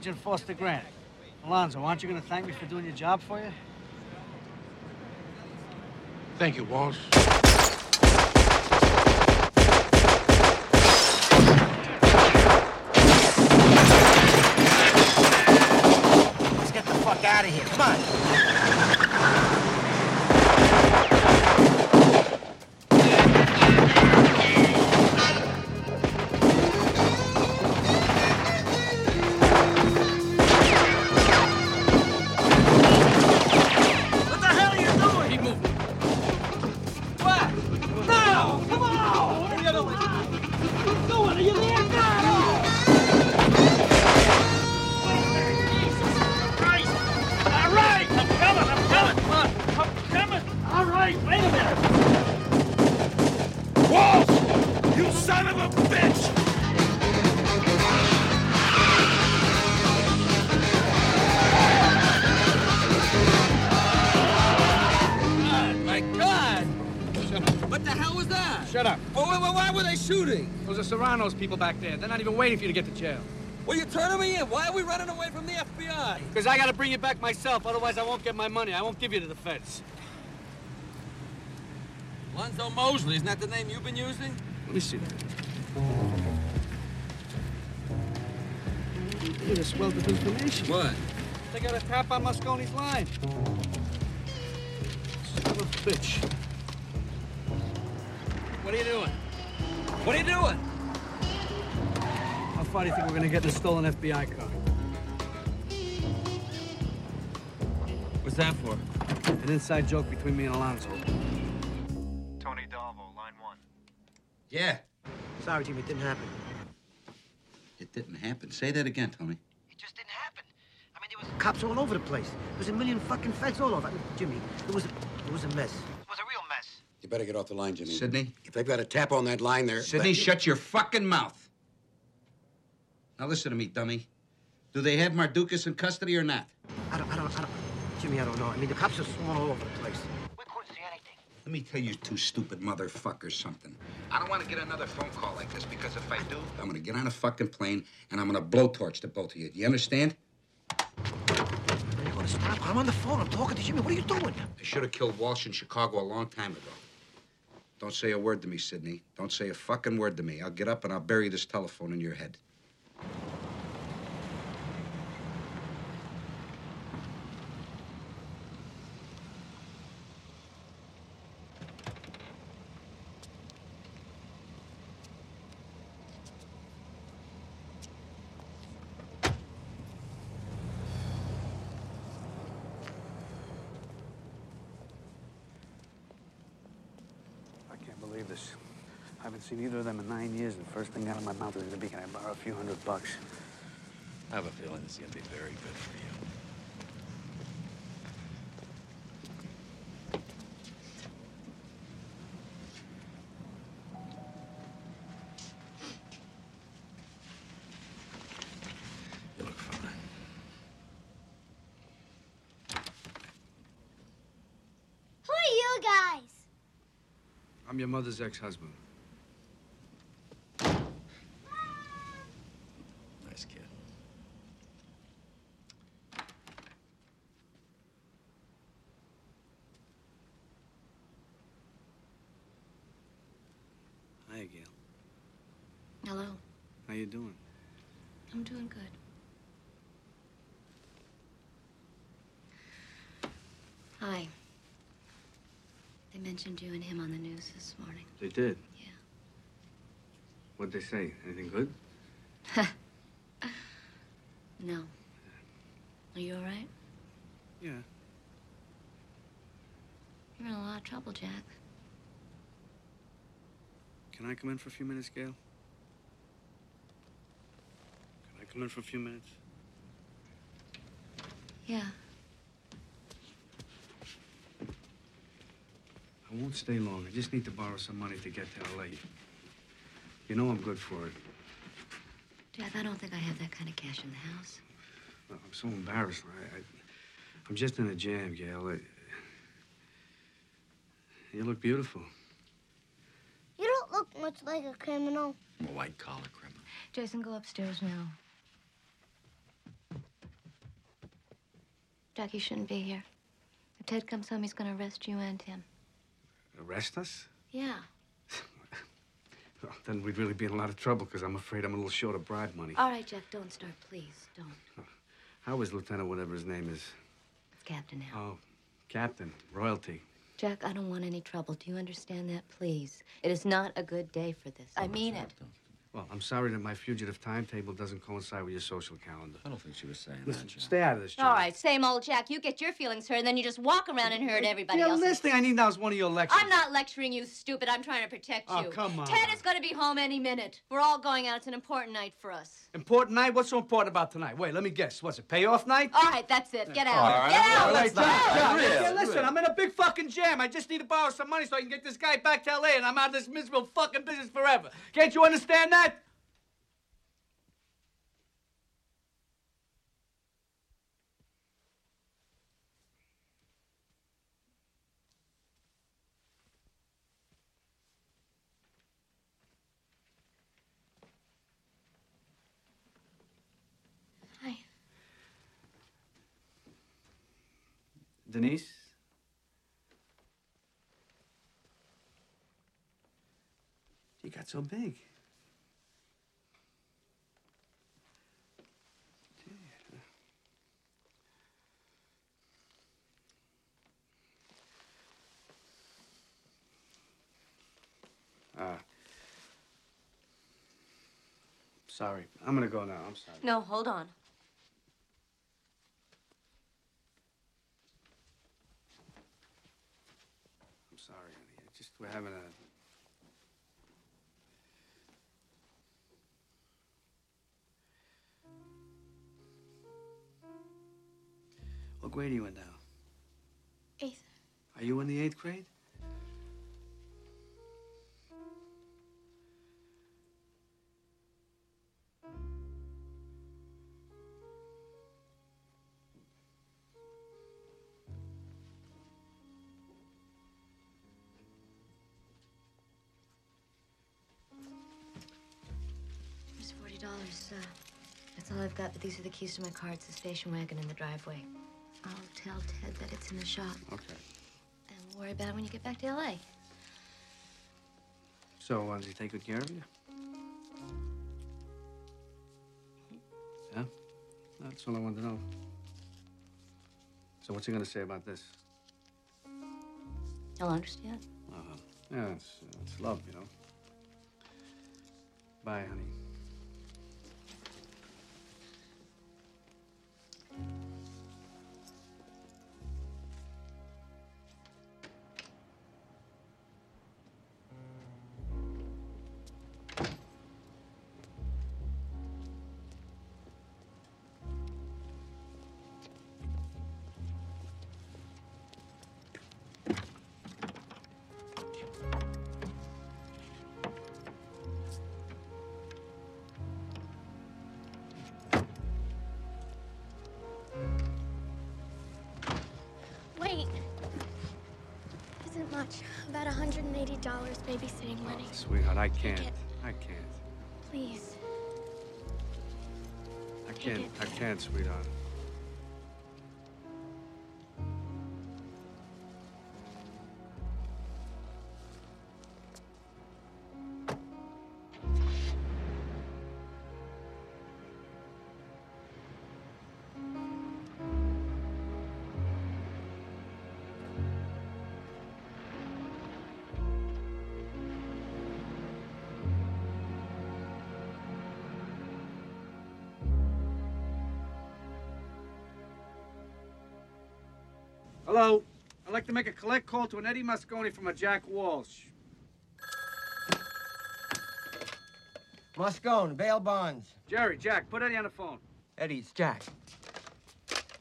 Agent Foster Grant. Alonzo, aren't you going to thank me for doing your job for you? Thank you, Walsh. Shut up. Oh, wait, wait, why were they shooting? Those are Serrano's people back there. They're not even waiting for you to get to jail. Well, you're turning me in. Why are we running away from the FBI? Because I got to bring you back myself. Otherwise, I won't get my money. I won't give you to the feds. Lonzo Mosley, isn't that the name you've been using? Let me see that. Look at this wealth of information. What? They got a tap on Moscone's line. Son of a bitch. What are you doing? What are you doing? How far do you think we're gonna get in a stolen FBI car? What's that for? An inside joke between me and Alonzo. Tony Darvo, line one. Yeah. Sorry, Jimmy, it didn't happen. It didn't happen. Say that again, Tony. It just didn't happen. I mean, there was cops all over the place. There was a million fucking feds all over. I mean, Jimmy, it was a, mess. it was a real mess. You better get off the line, Jimmy. Sidney? If they've got a tap on that line there. Sidney, shut your fucking mouth. Now listen to me, dummy. Do they have Mardukas in custody or not? I don't, I don't, I don't. Jimmy, I don't know. I mean, the cops are swarming all over the place. We couldn't see anything. Let me tell you two stupid motherfuckers something. I don't want to get another phone call like this because if I do, I'm gonna get on a fucking plane and I'm gonna blowtorch the both of you. Do you understand? You're gonna stop? I'm on the phone. I'm talking to Jimmy. What are you doing? I should have killed Walsh in Chicago a long time ago. Don't say a word to me, Sidney. Don't say a fucking word to me. I'll get up and I'll bury this telephone in your head. Haven't seen either of them in nine years, and the first thing out of my mouth is going to be, can I borrow a few hundred bucks? I have a feeling this is going to be very good for you. You look fine. Who are you guys? I'm your mother's ex-husband. Nice kid. Hi, Gail. Hello. How you doing? I'm doing good. Hi. They mentioned you and him on the news this morning. They did? Yeah. What'd they say? Anything good? No. Are you all right? Yeah. You're in a lot of trouble, Jack. Can I come in for a few minutes, Gail? Can I come in for a few minutes? Yeah. I won't stay long. I just need to borrow some money to get to L.A. You know I'm good for it. Jack, I don't think I have that kind of cash in the house. Look, I'm so embarrassed. I, I, I'm just in a jam, Gail. I, you look beautiful. You don't look much like a criminal. I'm a white collar criminal. Jason, go upstairs now. Jackie shouldn't be here. If Ted comes home, he's going to arrest you and him. Arrest us? Yeah. Well, then we'd really be in a lot of trouble because I'm afraid I'm a little short of bribe money. All right, Jack, don't start, please. Don't. How is Lieutenant whatever his name is? It's Captain now. Oh, Captain, royalty. Jack, I don't want any trouble. Do you understand that, please? It is not a good day for this. I mean it. Well, I'm sorry that my fugitive timetable doesn't coincide with your social calendar. I don't think she was saying Listen, that, Jack. stay out of this, All All right, same old Jack. You get your feelings hurt, and then you just walk around and hurt everybody Yeah, else. last thing I need now is one of your lectures. I'm not lecturing you, stupid. I'm trying to protect you. Oh, you. come on. Ted is going to be home any minute. We're all going out. It's an important night for us. Important night? What's so important about tonight? Wait, let me guess. What's it, payoff night? All right, that's it. Get out. All right, Get all out. right, Let's go. Yeah, listen. I'm in a big fucking jam. I just need to borrow some money so I can get this guy back to L.A. and I'm out of this miserable fucking business forever. Can't you understand that? Denise? You got so big. Ah. Sorry. I'm gonna go now. I'm sorry. No, hold on. I'm sorry, honey. I just we're having a What grade are you in now? Eighth. Are you in the eighth grade? These are the keys to my car. It's the station wagon in the driveway. I'll tell Ted that it's in the shop, Okay. and we'll worry about it when you get back to L.A. So, uh, does he take good care of you? Yeah? That's all I wanted to know. So, what's he gonna say about this? He'll understand. Uh-huh. Yeah, it's, it's love, you know. Bye, honey. $180 babysitting money. Oh, sweetheart, I can't. it. I can't. Please. I can't. I can't, sweetheart. Like to make a collect call to an Eddie Moscone from a Jack Walsh. Moscone, bail bonds. Jerry, Jack, put Eddie on the phone. Eddie, it's Jack.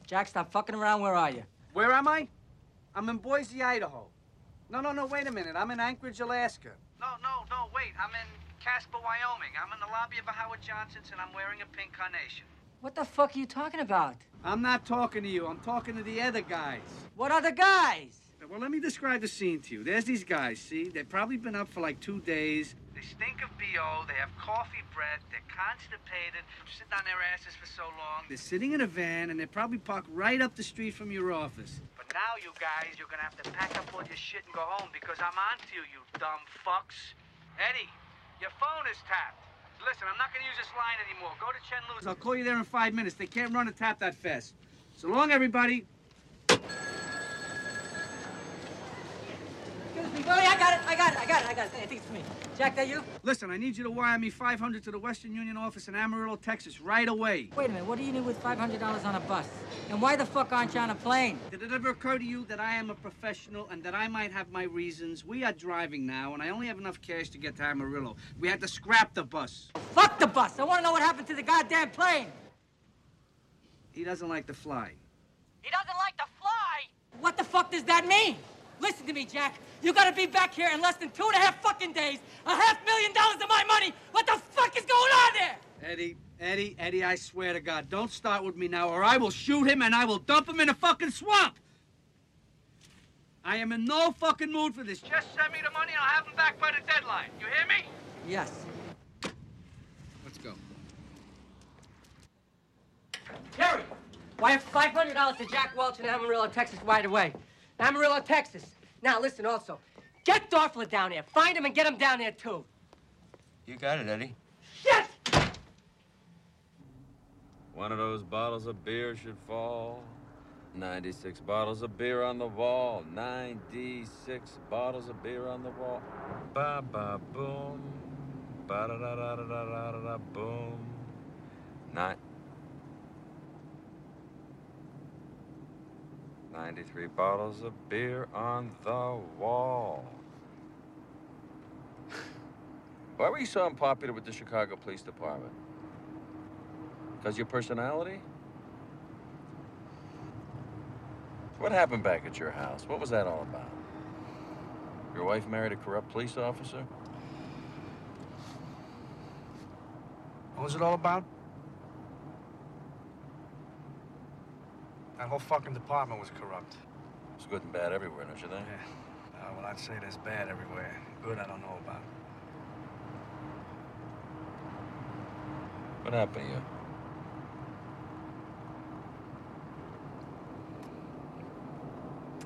Jack, stop fucking around. Where are you? Where am I? I'm in Boise, Idaho. No, no, no, wait a minute. I'm in Anchorage, Alaska. No, no, no, wait. I'm in Casper, Wyoming. I'm in the lobby of a Howard Johnson's and I'm wearing a pink carnation. What the fuck are you talking about? I'm not talking to you. I'm talking to the other guys. What other guys? Well, let me describe the scene to you. There's these guys, see? They've probably been up for like two days. They stink of BO. They have coffee breath. They're constipated, sitting on their asses for so long. They're sitting in a van, and they're probably parked right up the street from your office. But now, you guys, you're gonna have to pack up all your shit and go home because I'm on to you, you dumb fucks. Eddie, your phone is tapped. Listen, I'm not gonna use this line anymore. Go to Chen Lu's. I'll call you there in five minutes. They can't run a tap that fast. So long, everybody. Excuse me, Willie, I got it. I got it. I got it. I got it. I think it's me. Jack, that you? Listen, I need you to wire me 500 to the Western Union office in Amarillo, Texas, right away. Wait a minute. What do you need with $500 on a bus? And why the fuck aren't you on a plane? Did it ever occur to you that I am a professional and that I might have my reasons? We are driving now, and I only have enough cash to get to Amarillo. We had to scrap the bus. Fuck the bus. I want to know what happened to the goddamn plane. He doesn't like to fly. He doesn't like to fly. What the fuck does that mean? Listen to me, Jack. You gotta be back here in less than two and a half fucking days. A half million dollars of my money. What the fuck is going on there? Eddie, Eddie, Eddie, I swear to God, don't start with me now, or I will shoot him and I will dump him in a fucking swamp. I am in no fucking mood for this. Just send me the money and I'll have him back by the deadline. You hear me? Yes. Let's go. Terry, wire $500 to Jack Welch in Amarillo, Texas, right away. Amarillo, Texas. Now, listen also. Get Dorfler down here. Find him and get him down there, too. You got it, Eddie. Shit! One of those bottles of beer should fall. 96 bottles of beer on the wall. 96 bottles of beer on the wall. Ba ba boom. Ba da da da da da da da boom. Not 93 bottles of beer on the wall. Why were you so unpopular with the Chicago Police Department? Because your personality? What happened back at your house? What was that all about? Your wife married a corrupt police officer? What was it all about? That whole fucking department was corrupt. It's good and bad everywhere, don't you think? Yeah. Uh, well, I'd say there's bad everywhere. Good, I don't know about. What happened to you?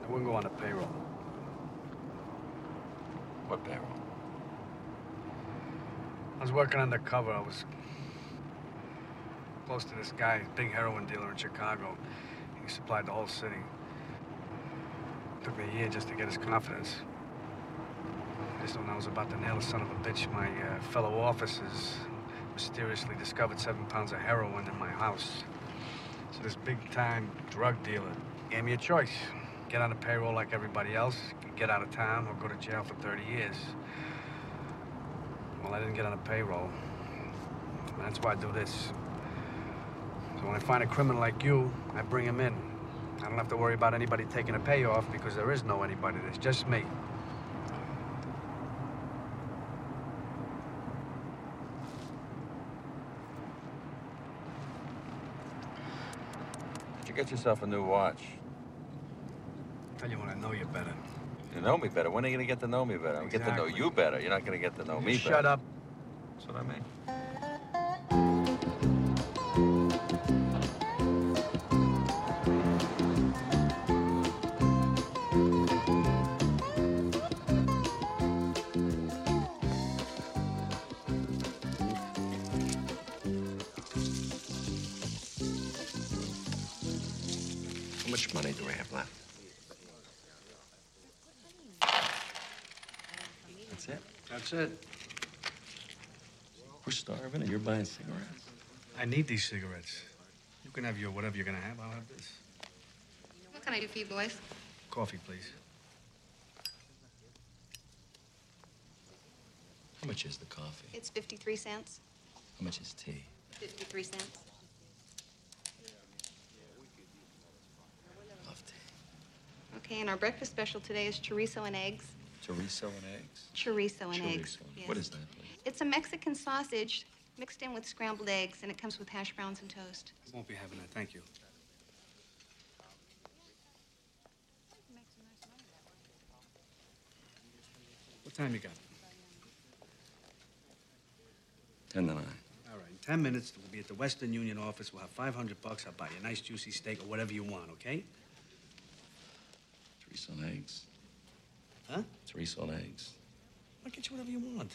I wouldn't go on the payroll. What payroll? I was working undercover. I was close to this guy, big heroin dealer in Chicago. Supplied the whole city. Took me a year just to get his confidence. Just when I was about to nail the son of a bitch, my uh, fellow officers mysteriously discovered seven pounds of heroin in my house. So this big-time drug dealer gave me a choice. Get on the payroll like everybody else, get out of town, or go to jail for 30 years. Well, I didn't get on the payroll. That's why I do this. So when I find a criminal like you, I bring him in. I don't have to worry about anybody taking a payoff because there is no anybody. There's just me. Did you get yourself a new watch? Tell you when I know you better. You know me better. When are you gonna get to know me better? I'm get to know you better. You're not gonna get to know me better. Shut up. That's what I mean. Need these cigarettes. You can have your whatever you're gonna have. I'll have this. What can I do for you boys? Coffee, please. How much is the coffee? It's 53 cents. How much is tea? 53 cents. Love tea. Okay, and our breakfast special today is chorizo and eggs. Chorizo and eggs? Chorizo and eggs. Yes. What is that, please? It's a Mexican sausage mixed in with scrambled eggs, and it comes with hash browns and toast. I won't be having that. Thank you. What time you got? Ten to nine. All right, in 10 minutes, we'll be at the Western Union office. We'll have 500 bucks. I'll buy you a nice juicy steak or whatever you want, okay? Three and eggs. Huh? Three and eggs. I'll get you whatever you want.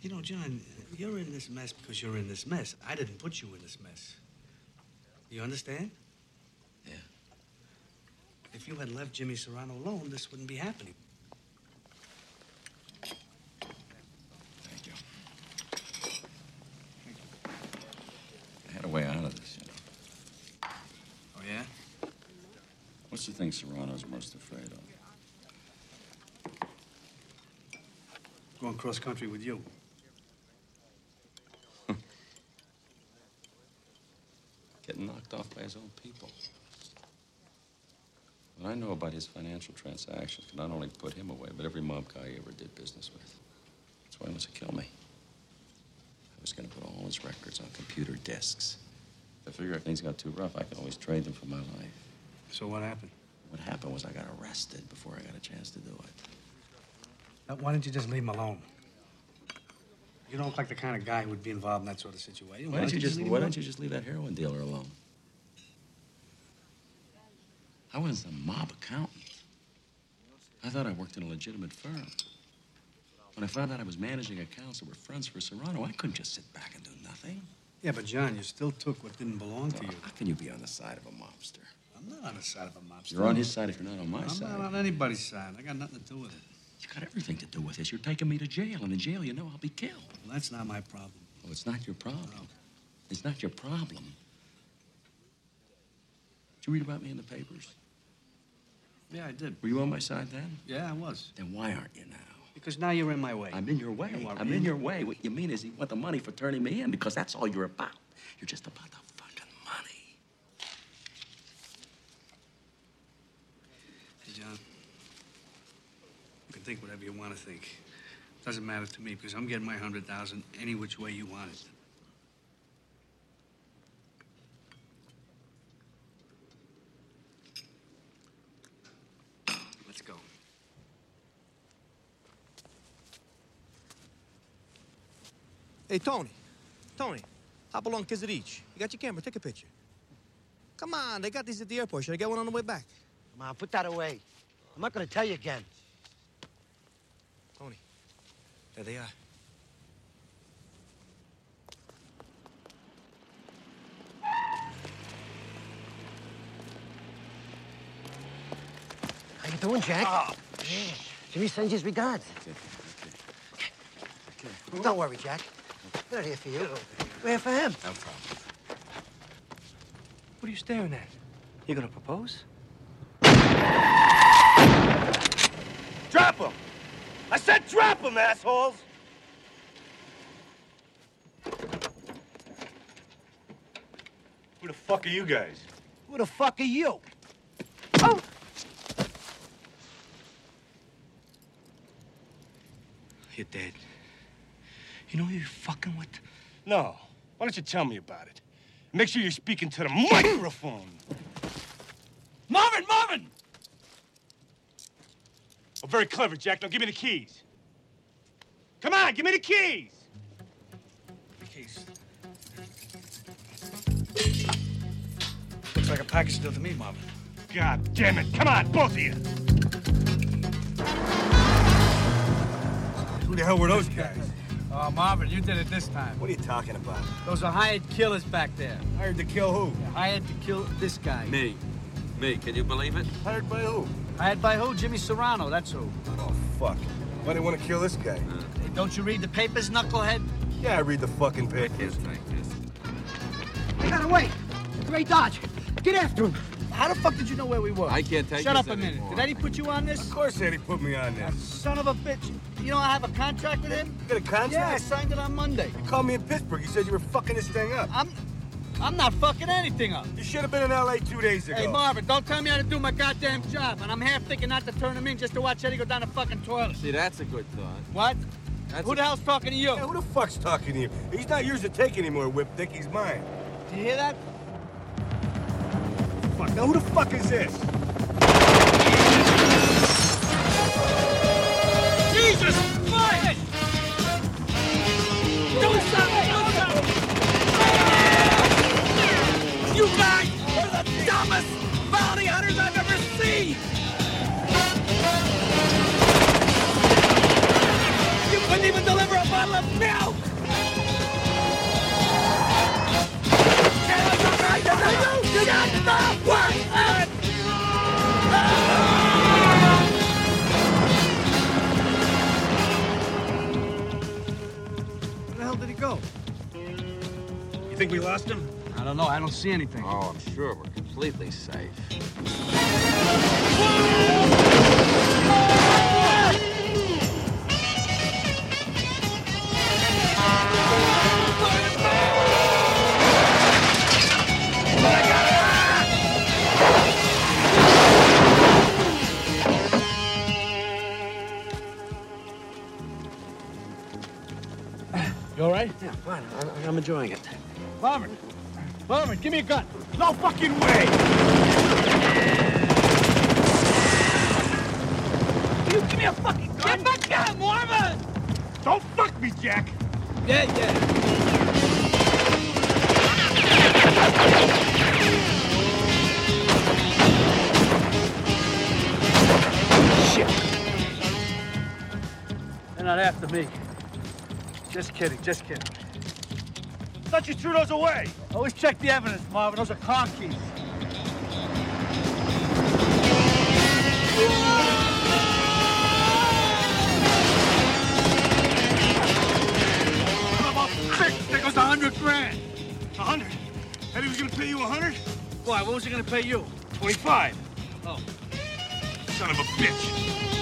You know, John, you're in this mess because you're in this mess. I didn't put you in this mess. You understand? Yeah. If you had left Jimmy Serrano alone, this wouldn't be happening. Thank you. I had a way out of this, you know. Oh, yeah? What's the thing Serrano's most afraid of? Going cross country with you. Getting knocked off by his own people. What I know about his financial transactions can not only put him away, but every mob guy he ever did business with. That's why he wants to kill me. I was going to put all his records on computer disks. If I figure if things got too rough, I can always trade them for my life. So what happened? What happened was I got arrested before I got a chance to do it. Now, why don't you just leave him alone? You don't look like the kind of guy who would be involved in that sort of situation. Why don't you just leave Why don't you just leave that heroin dealer alone? I was a mob accountant. I thought I worked in a legitimate firm. When I found out I was managing accounts that were fronts for Serrano, I couldn't just sit back and do nothing. Yeah, but John, you still took what didn't belong to you. How can you be on the side of a mobster? I'm not on the side of a mobster. You're on his side if you're not on my I'm side. not on anybody's side. I got nothing to do with it. You got everything to do with this. You're taking me to jail, and in jail, you know I'll be killed. Well, that's not my problem. Oh, it's not your problem. It's not your problem. Did you read about me in the papers? Yeah, I did. Were you on my side then? Yeah, I was. Then why aren't you now? Because now you're in my way. I'm in your way. You I'm in your way. What you mean is you want the money for turning me in because that's all you're about. You're just about the fucking money. Hey, John. You can think whatever you want to think. Doesn't matter to me because I'm getting my hundred thousand any which way you want it. Let's go. Hey, Tony. Tony, hop along Kizzit Each. You got your camera. Take a picture. Come on, they got these at the airport. Should I get one on the way back? Come on, put that away. I'm not gonna tell you again. Tony, there they are. How you doing, Jack? Oh, Yeah. Jimmy sends his regards. Don't worry, Jack. We're here for you. We're here for him. No problem. What are you staring at? You gonna propose? Drop him! I said drop them, assholes! Who the fuck are you guys? Who the fuck are you? Oh! You're dead. You know who you're fucking with? No. Why don't you tell me about it? Make sure you're speaking to the microphone. Marvin, Marvin! Oh, very clever, Jack. Now give me the keys. Come on, give me the keys. Keys. Looks like a package deal to me, Marvin. God damn it! Come on, both of you. Who the hell were those guys? Oh, Marvin, you did it this time. What are you talking about? Those are hired killers back there. Hired to kill who? Hired to kill this guy. Me. Me, can you believe it? Hired by who? Hired by who? Jimmy Serrano, that's who. Oh, fuck. Why do they want to kill this guy? Hey, don't you read the papers, knucklehead? Yeah, I read the fucking papers. Get away! Ray Dodge, get after him. How the fuck did you know where we were? I can't take Shut this up a minute. anymore. Did Eddie put you on this? Of course Eddie put me on this. Son of a bitch. You know I have a contract with him? You got a contract? Yeah, I signed it on Monday. You called me in Pittsburgh. You said you were fucking this thing up. I'm I'm not fucking anything up. You should have been in L.A. two days ago. Hey, Marvin, don't tell me how to do my goddamn job. And I'm half thinking not to turn him in just to watch Eddie go down the fucking toilet. See, that's a good thought. What? That's Who a- the hell's talking to you? Yeah, who the fuck's talking to you? He's not yours to take anymore, Whip Dick. He's mine. Do you hear that? Fuck. Now, who the fuck is this? Jesus see anything. Oh, I'm sure we're completely safe. Marvin, give me a gun. No fucking way! You give me a fucking gun! Get back down, Marvin! Don't fuck me, Jack! Yeah, yeah. Shit. They're not after me. Just kidding, just kidding. Thought you threw those away. Always check the evidence, Marvin. Those are car keys. How about six? There goes a hundred grand. A hundred? Eddie was gonna pay you a hundred? Why? What was he gonna pay you? Twenty-five. Oh. Son of a bitch.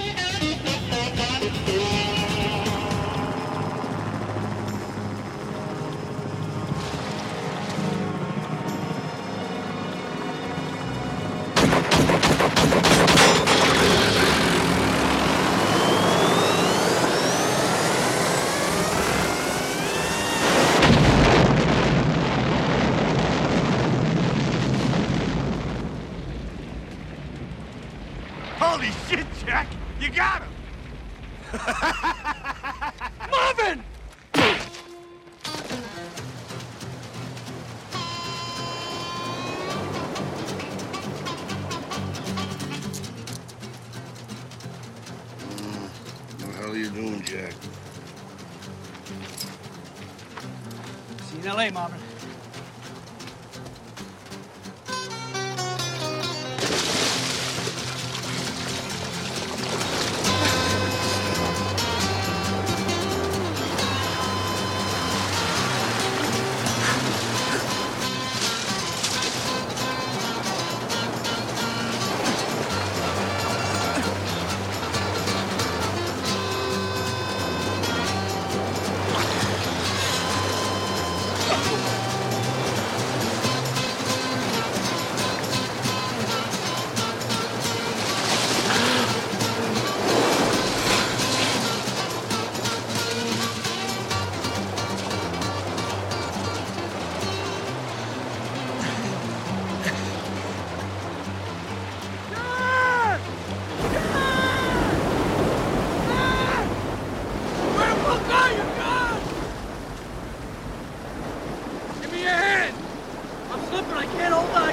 slip, I can't hold on.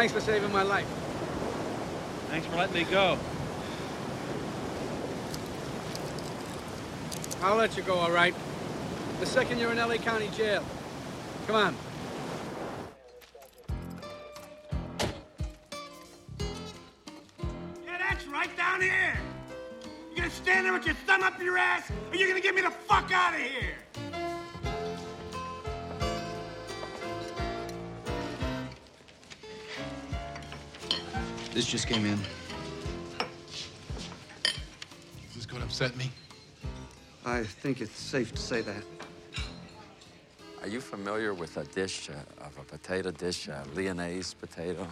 Thanks for saving my life. Thanks for letting me go. I'll let you go, all right? The second you're in LA County Jail. Come on. Yeah, that's right down here. You gonna stand there with your thumb up your ass, or you This just came in. Is this gonna upset me? I think it's safe to say that. Are you familiar with a dish uh, of a potato dish, uh, Lyonnaise potato?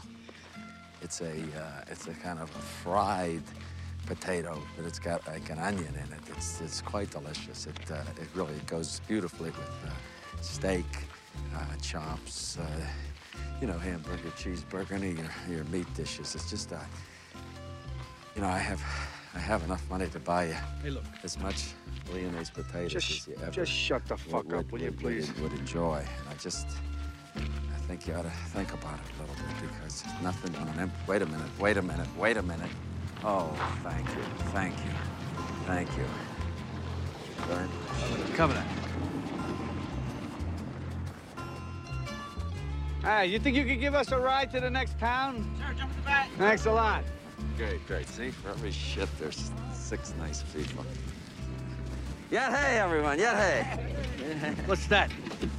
It's a uh, it's a kind of a fried potato, but it's got like an onion in it. It's it's quite delicious. It uh, it really goes beautifully with uh, steak, uh, chops, uh, you know, hamburger, cheeseburger, any of your, your meat dishes. It's just uh, you know, I have I have enough money to buy you Hey, look. as much Lyonnaise potatoes Just- as you ever just shut the fuck would, up, will you, would- please? Would, would enjoy. And I just, I think you ought to think about it a little bit because there's nothing on an em- Wait a minute, wait a minute, wait a minute. Oh, thank you, thank you, thank you. Vern, Cover that. Hey, you think you could give us a ride to the next town? Sure, jump in the back. Thanks a lot. Great, great. See, for every shit, there's six nice people. Yet hey, everyone, yet hey. What's that?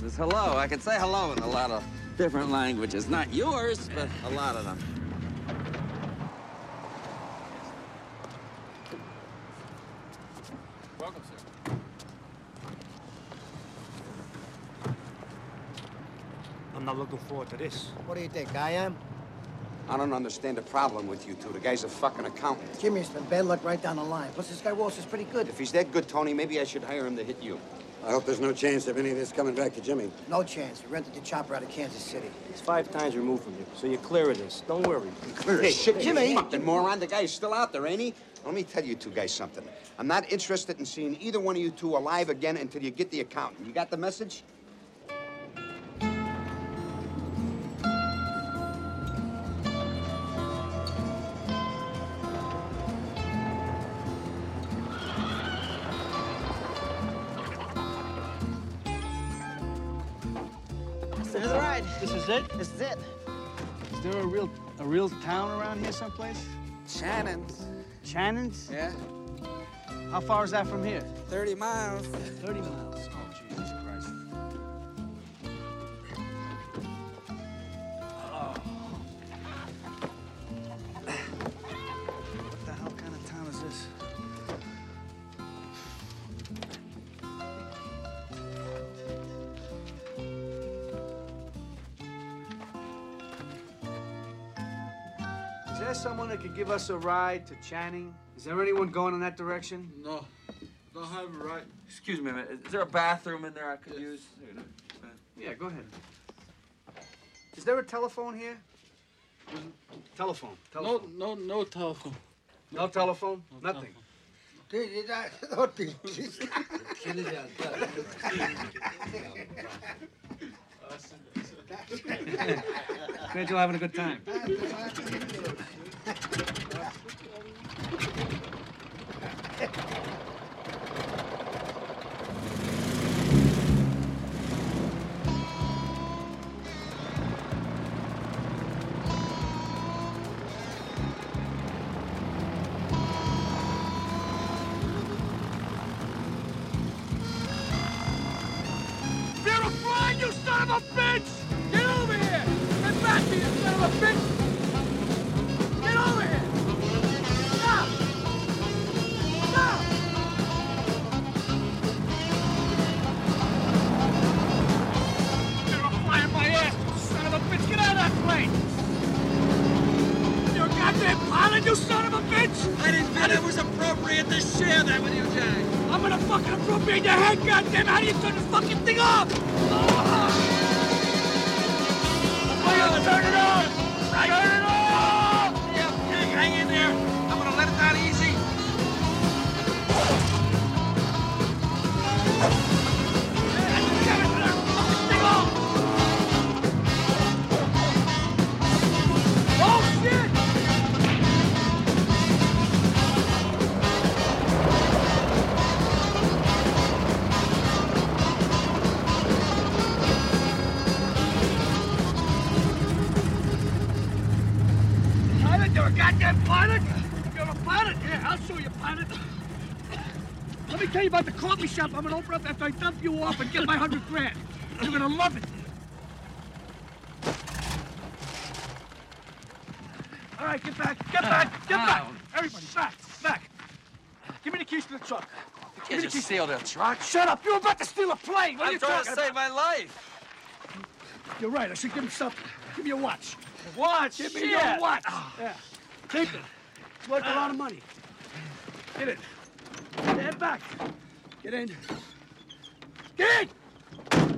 It's hello. I can say hello in a lot of different languages. Not yours, but a lot of them. Welcome, sir. I'm not looking forward to this. What do you think, I am? I don't understand the problem with you two. The guy's a fucking accountant. Jimmy's been bad luck right down the line. Plus, this guy Walsh is pretty good. If he's that good, Tony, maybe I should hire him to hit you. I hope there's no chance of any of this coming back to Jimmy. No chance. We rented the chopper out of Kansas City. It's five times removed from you, so you're clear of this. Don't worry. Clear Hey, as shit, Jimmy. you fucking moron. The guy's still out there, ain't he? Let me tell you two guys something. I'm not interested in seeing either one of you two alive again until you get the accountant. You got the message? This is right. This is it? This is it. Is there a real a real town around here someplace? Shannon's. Shannon's? Yeah. How far is that from here? 30 miles. 30 miles. Give us a ride to Channing? Is there anyone going in that direction? No, don't have a ride. Excuse me a minute. Is there a bathroom in there I could use? Yeah, go ahead. Is there a telephone here? Telephone. telephone. No, no, no telephone. No telephone? Nothing. Glad you're having a good time. You're a flying, you son of a bitch! Get over here! Get back here, you son of a bitch! Get over here! Shop I'm gonna open up after I dump you off and get my hundred grand. You're gonna love it. All right, get back, get back, get back. Everybody, back, back. Give me the keys to the truck. Give me the keys. steal their truck. Shut up! You're about to steal a plane. What are I'm you trying to save about? my life. You're right. I should give him something. Give me a watch. Watch? Give me Shit. your watch. Yeah. Take it. It's worth a lot of money. Get it. Stand back. Get in. Get in!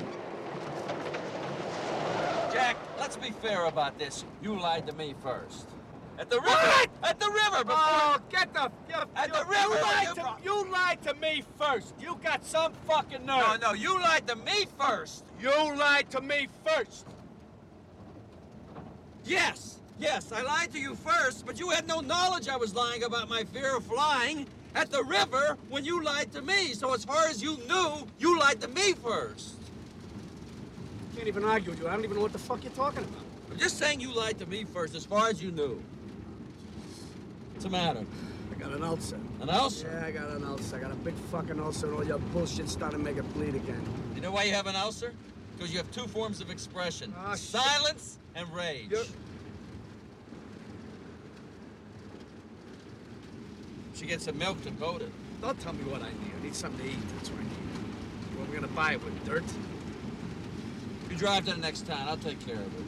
Jack, let's be fair about this. You lied to me first. At the river. What? At the river before. Oh, get the. You, At the river. You lied, to, you lied to me first. You got some fucking nerve. No, no, you lied to me first. You lied to me first. Yes, yes, I lied to you first, but you had no knowledge I was lying about my fear of flying at the river when you lied to me. So as far as you knew, you lied to me first. Can't even argue with you. I don't even know what the fuck you're talking about. I'm just saying you lied to me first, as far as you knew. What's the matter? I got an ulcer. An ulcer? Yeah, I got an ulcer. I got a big fucking ulcer, and all your bullshit starting to make it bleed again. You know why you have an ulcer? Because you have two forms of expression ah, shit. silence and rage. You're- She get some milk to coat it. Don't tell me what I need. I need something to eat. That's what I need. What are we gonna buy it with? Dirt? You drive to the next town. I'll take care of it.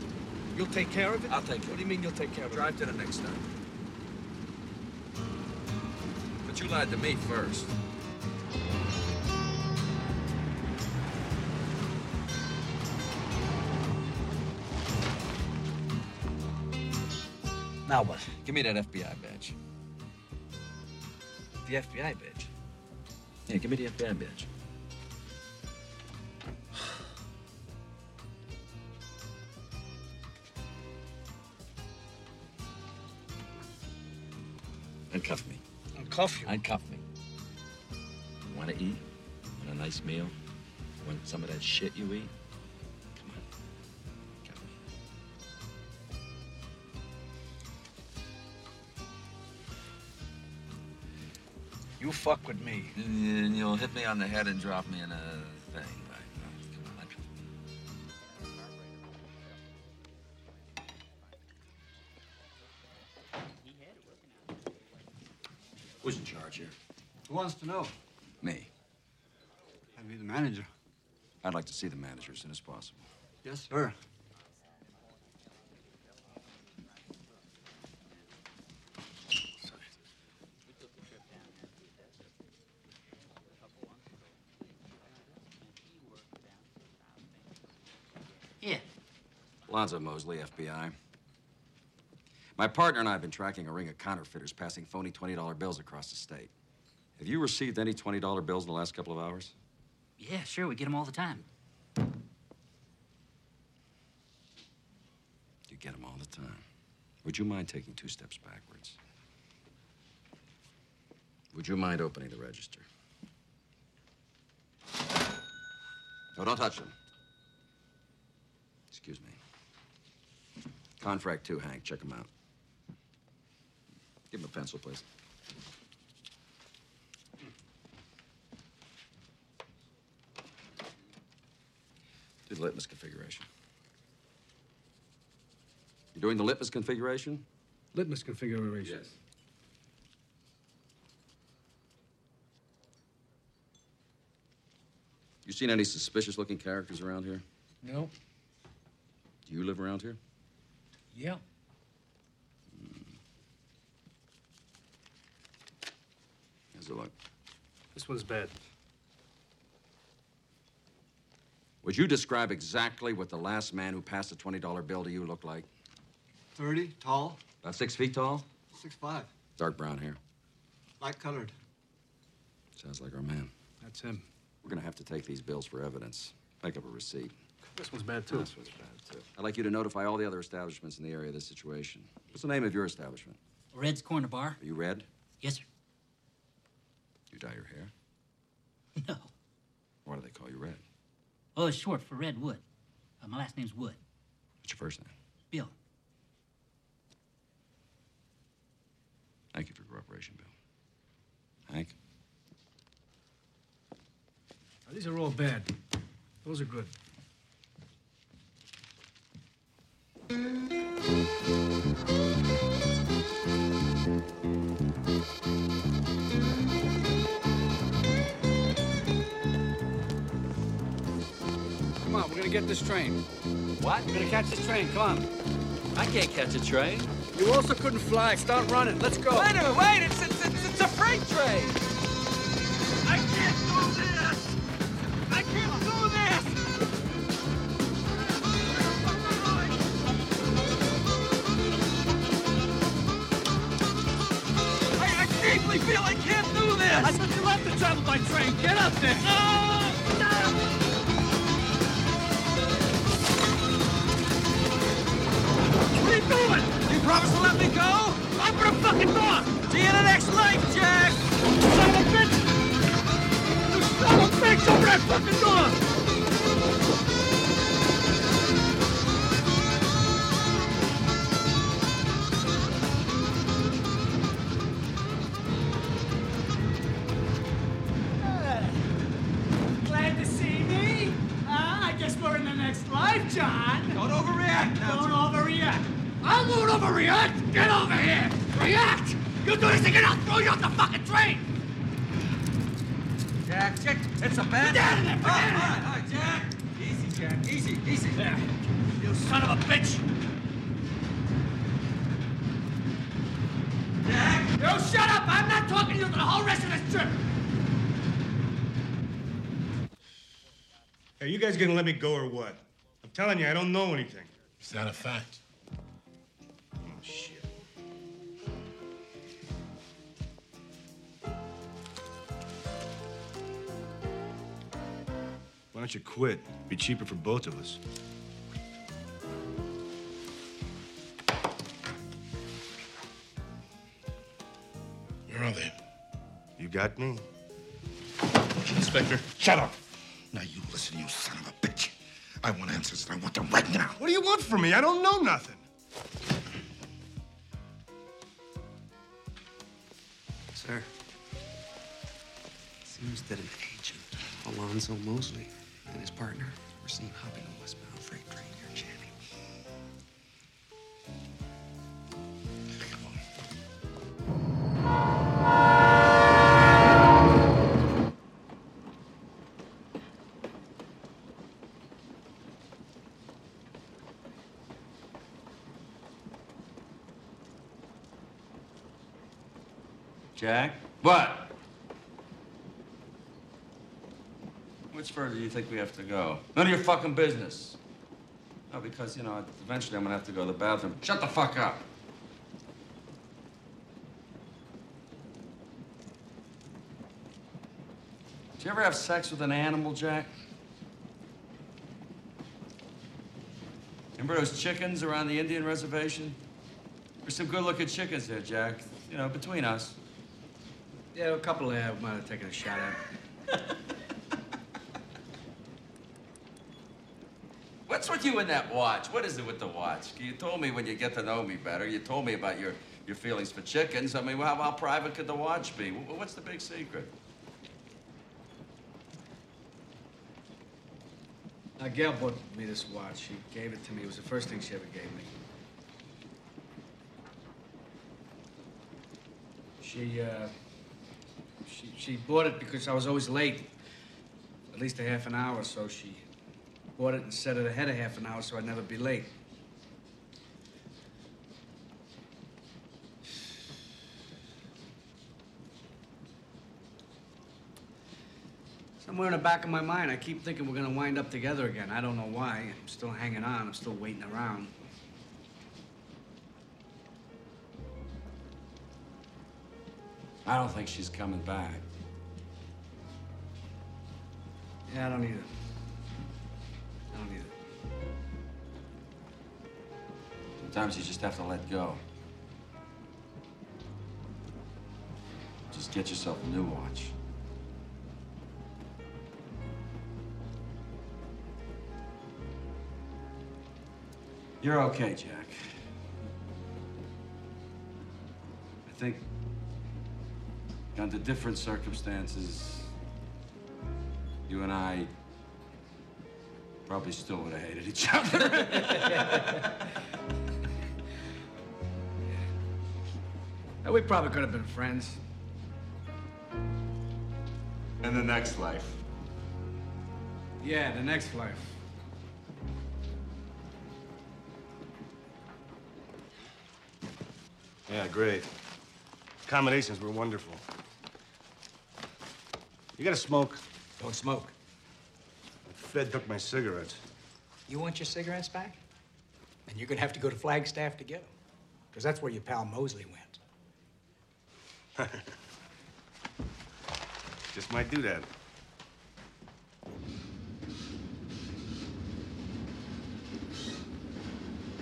You'll take care of it? I'll take care What do you mean you'll take care of it? Drive to the next town. But you lied to me first. Now what? Give me that FBI badge. The FBI badge. Yeah, give me the FBI badge. Uncuff me. Uncuff you? Uncuff me. Want to eat? Want a nice meal? Want some of that shit you eat? You fuck with me. And you'll hit me on the head and drop me in a thing. Like, come on, uncuff me. Who's in charge here? Who wants to know? Me. I'd be the manager. I'd like to see the manager as soon as possible. Yes, sir. Lonzo Mosley, FBI. My partner and I have been tracking a ring of counterfeiters passing phony $20 bills across the state. Have you received any $20 bills in the last couple of hours? Yeah, sure, we get them all the time. You get them all the time. Would you mind taking two steps backwards? Would you mind opening the register? No, don't touch them. Excuse me. Contract two, Hank. Check them out. Give him a pencil, please. Do the litmus configuration. You're doing the litmus configuration? Litmus configuration. Yes. You seen any suspicious looking characters around here? No. Do you live around here? Yeah. How's it look? This one's bad. Would you describe exactly what the last man who passed a $20 bill to you looked like? 30, tall, About six feet tall? six five, Dark brown hair. light colored. Sounds like our man. That's him. We're gonna have to take these bills for evidence. Make up a receipt. This one's bad, too. This one's bad, too. I'd like you to notify all the other establishments in the area of this situation. What's the name of your establishment? Red's Corner Bar? Are you Red? Yes, sir. You dye your hair? No. Why do they call you Red? Oh, it's short for Red Wood. Uh, my last name's Wood. What's your first name? Bill. Thank you for your cooperation, Bill. Hank? Now, these are all bad. Those are good. Get this train. What? We're gonna catch this train. Come on. I can't catch a train. You also couldn't fly. Start running. Let's go. Wait a minute, wait! It's, it's, it's, it's a freight train! I can't do this! I can't do this! I, I deeply feel I can't do this! I said you left to travel by train. Get up there! Oh, promise to let me go? Open the fucking door! See you in the next life, Jack! Son of a bitch! You son of a bitch! Open that fucking door! Guys gonna let me go or what? I'm telling you, I don't know anything. Is that a fact? Oh, shit. Why don't you quit? Be cheaper for both of us. Where are they? You got me. Inspector. Shut up. Now you listen, you son of a bitch. I want answers, and I want them right now. What do you want from me? I don't know nothing. Sir, seems that an agent, Alonzo Mosley, and his partner were seen hopping a westbound freight train near Channing. Jack? What? Which further do you think we have to go? None of your fucking business. No, because, you know, eventually I'm gonna have to go to the bathroom. Shut the fuck up. Did you ever have sex with an animal, Jack? Remember those chickens around the Indian reservation? There's some good-looking chickens there, Jack. You know, between us. Yeah, a couple there I might have taken a shot at. What's with you and that watch? What is it with the watch? You told me when you get to know me better. You told me about your, your feelings for chickens. I mean, how, how private could the watch be? What's the big secret? Now, Gail bought me this watch. She gave it to me. It was the first thing she ever gave me. She, uh, she, she bought it because I was always late, at least a half an hour, so she bought it and set it ahead a half an hour so I'd never be late. Somewhere in the back of my mind, I keep thinking we're gonna wind up together again. I don't know why. I'm still hanging on. I'm still waiting around. I don't think she's coming back. Yeah, I don't either. I don't either. Sometimes you just have to let go. Just get yourself a new watch. You're okay, Jack. I think under different circumstances, you and I probably still would have hated each other. We probably could have been friends. In the next life. Yeah, the next life. Yeah, great. Accommodations were wonderful. You gotta smoke? Don't smoke. Fed took my cigarettes. You want your cigarettes back? And you're gonna have to go to Flagstaff to get them. Because that's where your pal Mosley went. Just might do that.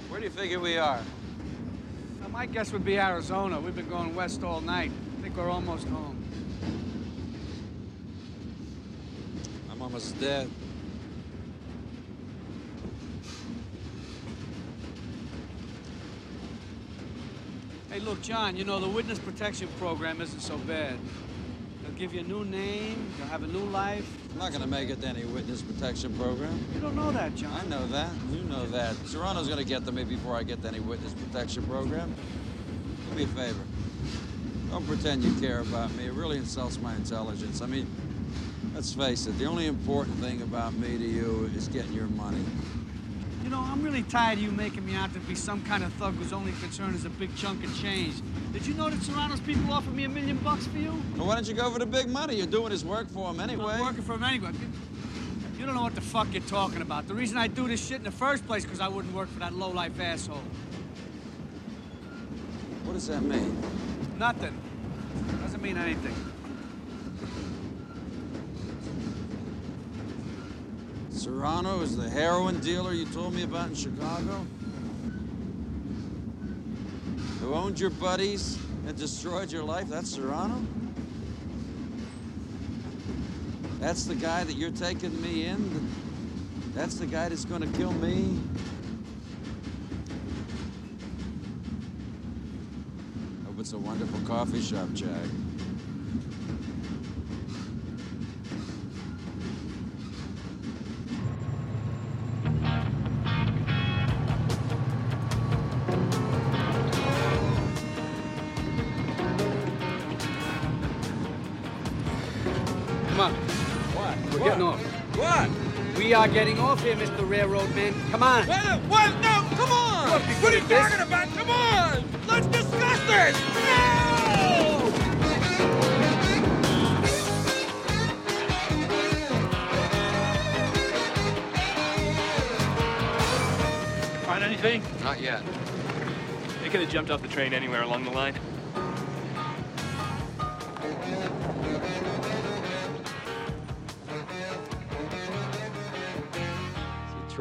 Where do you figure we are? My guess would be Arizona. We've been going west all night. I think we're almost home. I'm almost dead. Hey, look, John, you know, the witness protection program isn't so bad. They'll give you a new name, you'll have a new life. I'm not gonna make it to any witness protection program. You don't know that, John. I know that. You know that. Serrano's gonna get to me before I get to any witness protection program. Do me a favor. Don't pretend you care about me. It really insults my intelligence. I mean, let's face it, the only important thing about me to you is getting your money. You know, I'm really tired of you making me out to be some kind of thug whose only concern is a big chunk of change. Did you know that Serrano's people offered me a million bucks for you? Well, why don't you go for the big money? You're doing his work for him anyway. I'm working for him anyway. You don't know what the fuck you're talking about. The reason I do this shit in the first place because I wouldn't work for that low-life asshole. What does that mean? Nothing. Doesn't mean anything. Serrano is the heroin dealer you told me about in Chicago? Who owned your buddies and destroyed your life? That's Serrano? That's the guy that you're taking me in? That's the guy that's gonna kill me? Hope it's a wonderful coffee shop, Jack. We are getting off here, Mr. Railroad Man. Come on. What? What? No, come on! Look, what are you good at this? talking about? Come on! Let's discuss this! No! Find anything? Not yet. They could have jumped off the train anywhere along the line.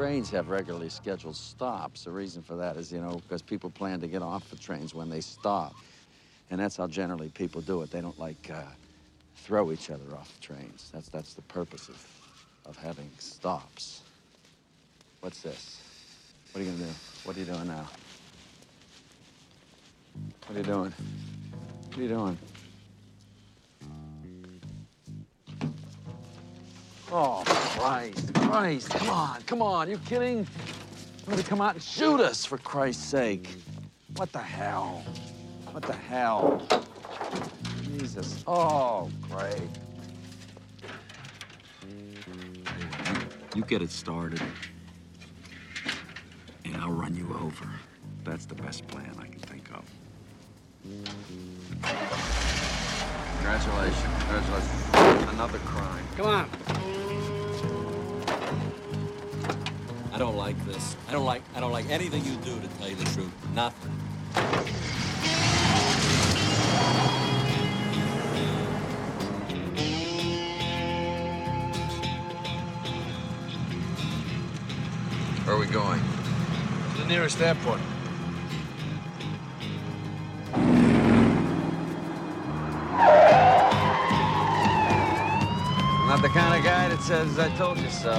Trains have regularly scheduled stops. The reason for that is, you know, because people plan to get off the trains when they stop. And that's how generally people do it. They don't like uh, throw each other off the trains. That's that's the purpose of of having stops. What's this? What are you gonna do? What are you doing now? What are you doing? What are you doing? Oh, Christ, Christ, come on, come on, you kidding? To come out and shoot us, for Christ's sake. What the hell? What the hell? Jesus. Oh, great. You get it started, and I'll run you over. That's the best plan I can think of. Congratulations. Congratulations. Another crime. Come on. I don't like this. I don't like I don't like anything you do to tell you the truth. Nothing. Where are we going? To The nearest airport. Says I told you so.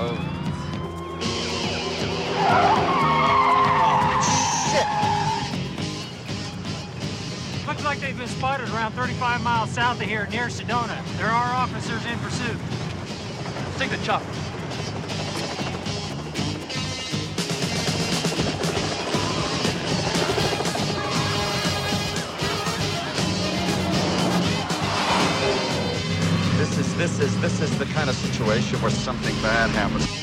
Looks like they've been spotted around 35 miles south of here near Sedona. There are officers in pursuit. Let's take the chopper. This is this is the kind of situation where something bad happens.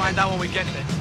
Find out when we get there.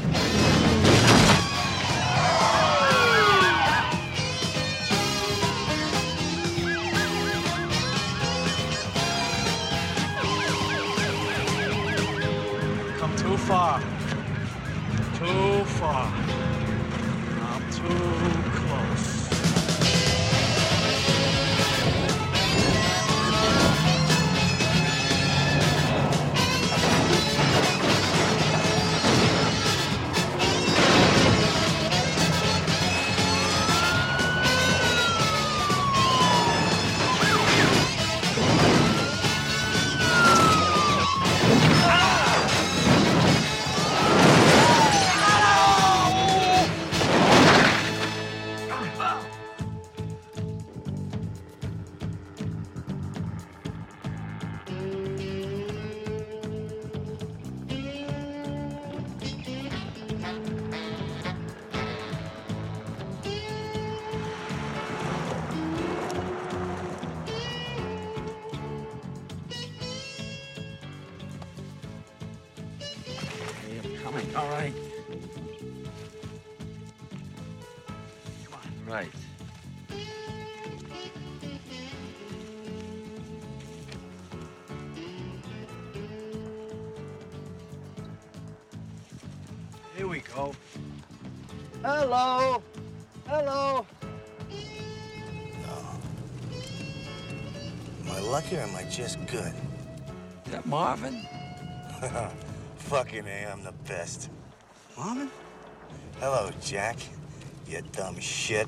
Just good? Is that Marvin? Fucking A, I'm the best. Marvin? Hello, Jack. You dumb shit.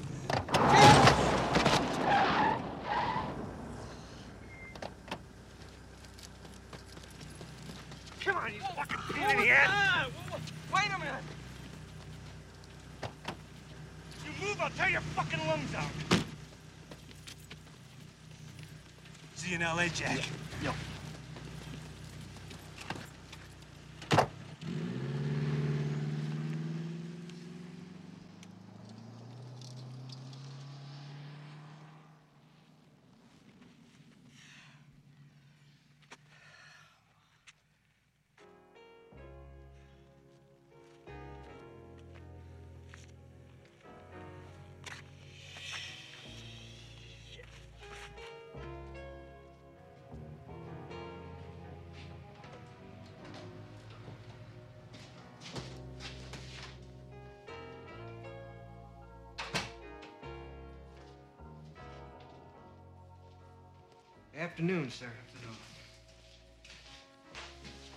Afternoon, sir.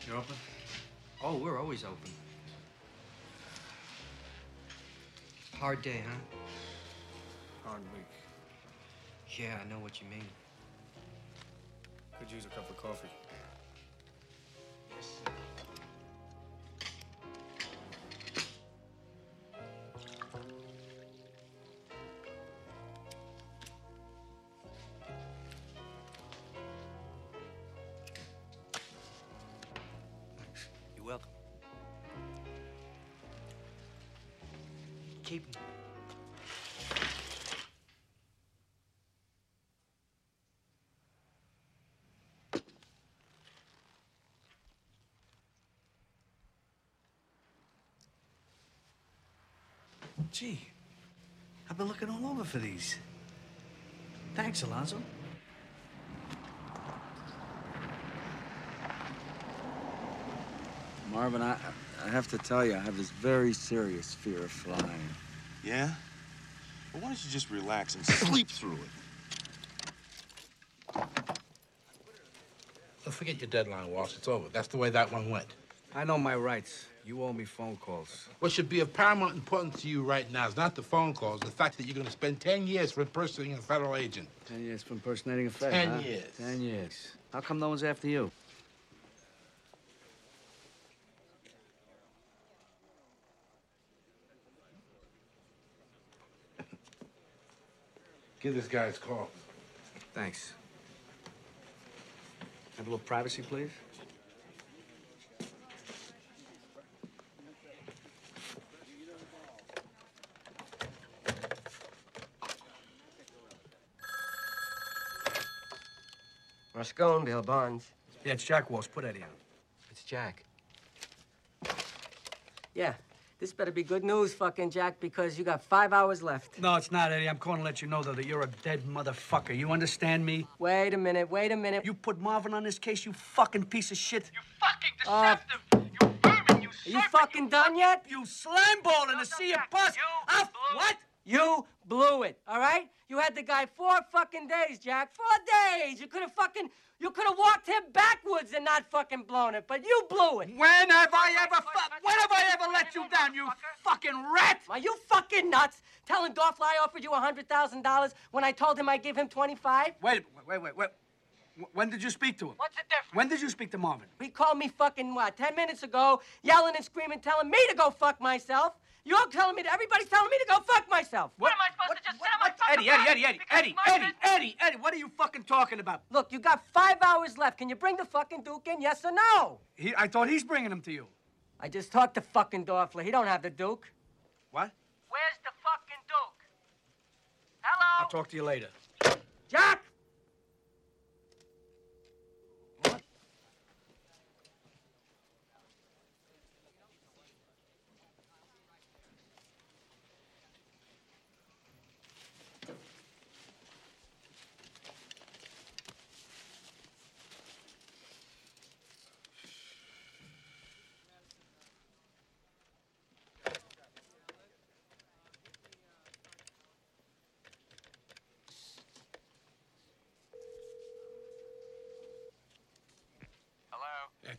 You're open? Oh, we're always open. Hard day, huh? Hard week. Yeah, I know what you mean. Could use a cup of coffee. Gee, I've been looking all over for these. Thanks, Alonzo. Marvin, I, I have to tell you, I have this very serious fear of flying. Yeah? Well, why don't you just relax and sleep through it? Don't forget your deadline, Walsh. It's over. That's the way that one went. I know my rights. You owe me phone calls. What should be of paramount importance to you right now is not the phone calls, the fact that you're going to spend 10 years for impersonating a federal agent. Ten years for impersonating a Fed, Ten huh? years. Ten years. How come no one's after you? Give this guy his call. Thanks. Have a little privacy, please? Moscone, Bail Bonds. Yeah, it's Jack Walsh. Put Eddie on. It's Jack. Yeah, this better be good news, fucking Jack, because you got five hours left. No, it's not, Eddie. I'm calling to let you know, though, that you're a dead motherfucker. You understand me? Wait a minute, wait a minute. You put Marvin on this case, you fucking piece of shit. You fucking deceptive. Uh, are you fucking done yet? You slime ball in the sea of pus. Ah, what? You blew it, all right? You had the guy four fucking days, Jack. Four days. You could have fucking, you could have walked him backwards and not fucking blown it, but you blew it. When have I ever, fu- when have I ever let you down, you fucking rat? Are you fucking nuts? Telling Dorfler I offered you a hundred thousand dollars when I told him I'd give him twenty-five? Wait, wait, wait, wait. When did you speak to him? What's the difference? When did you speak to Marvin? He called me fucking what, ten minutes ago, yelling and screaming, telling me to go fuck myself. You're telling me that everybody's telling me to go fuck myself. What, am I supposed to just sit on my Eddie, Eddie, Eddie, Eddie, Eddie, Eddie, Eddie, Eddie, what are you fucking talking about? Look, you got five hours left. Can you bring the fucking Duke in, yes or no? He, I thought he's bringing him to you. I just talked to fucking Dorfler. He don't have the Duke. What? Where's the fucking Duke? Hello? I'll talk to you later. Jack!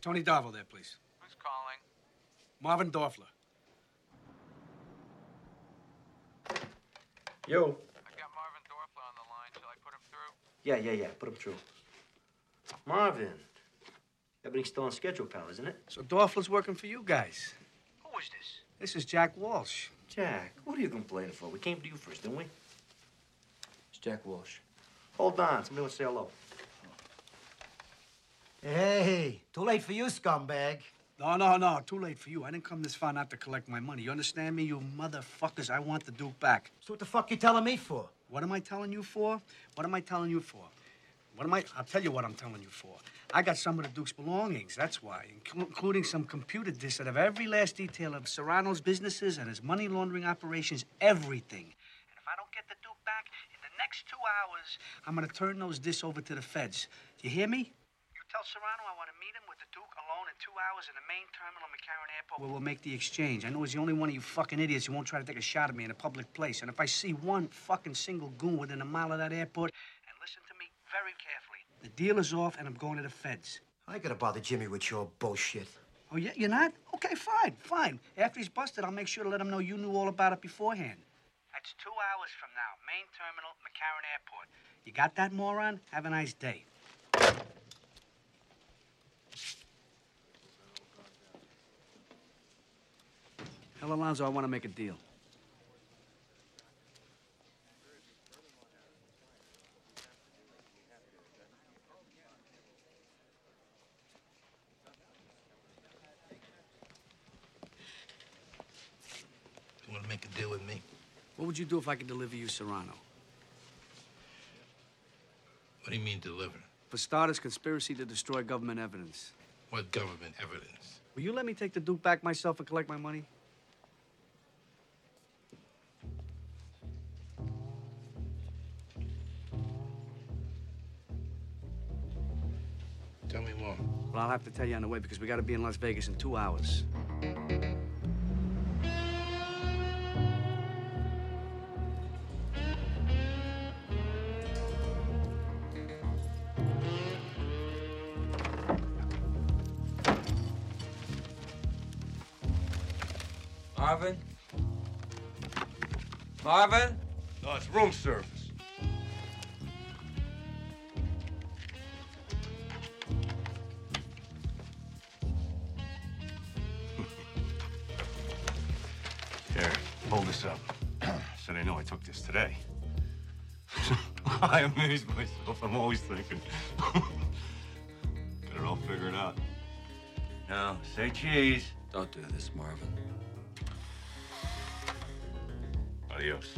Hello? Yeah, Tony Darvo there, please. Who's calling? Marvin Dorfler. Yo. I've got Marvin Dorfler on the line. Shall I put him through? Yeah, yeah, yeah. Put him through. Marvin. Everything's still on schedule, pal, isn't it? So Dorfler's working for you guys. Who is this? This is Jack Walsh. Jack, what are you complaining for? We came to you first, didn't we? It's Jack Walsh. Hold on. Somebody wants to say hello. Hey, too late for you, scumbag. No, no, no. Too late for you. I didn't come this far not to collect my money. You understand me, you motherfuckers? I want the Duke back. So what the fuck you telling me for? What am I telling you for? What am I telling you for? What am I? I'll tell you what I'm telling you for. I got some of the Duke's belongings. That's why, including some computer disks that have every last detail of Serrano's businesses and his money laundering operations, everything. And if I don't get the Duke back in the next two hours, I'm gonna turn those disks over to the feds. Do you hear me? You tell Serrano I want to meet him with the Duke alone in two hours in the main terminal McCarran Airport where we'll make the exchange. I know he's the only one of you fucking idiots who won't try to take a shot at me in a public place. And if I see one fucking single goon within a mile of that airport, and listen to me very carefully, The deal is off, and I'm going to the feds. I ain't gonna bother Jimmy with your bullshit. Oh, yeah, you're not? Okay, fine, fine. After he's busted, I'll make sure to let him know you knew all about it beforehand. That's two hours from now. Main terminal, McCarran Airport. You got that, moron? Have a nice day. Tell Alonzo I want to make a deal. You want to make a deal with me? What would you do if I could deliver you Serrano? What do you mean deliver? For starters, conspiracy to destroy government evidence. What government evidence? Will you let me take the Duke back myself and collect my money? Tell me more. Well, I'll have to tell you on the way because we got to be in Las Vegas in two hours. Marvin? Marvin? No, it's room service. I amaze myself. I'm always thinking. Got it all figured out. Now, say cheese. Don't do this, Marvin. Adios.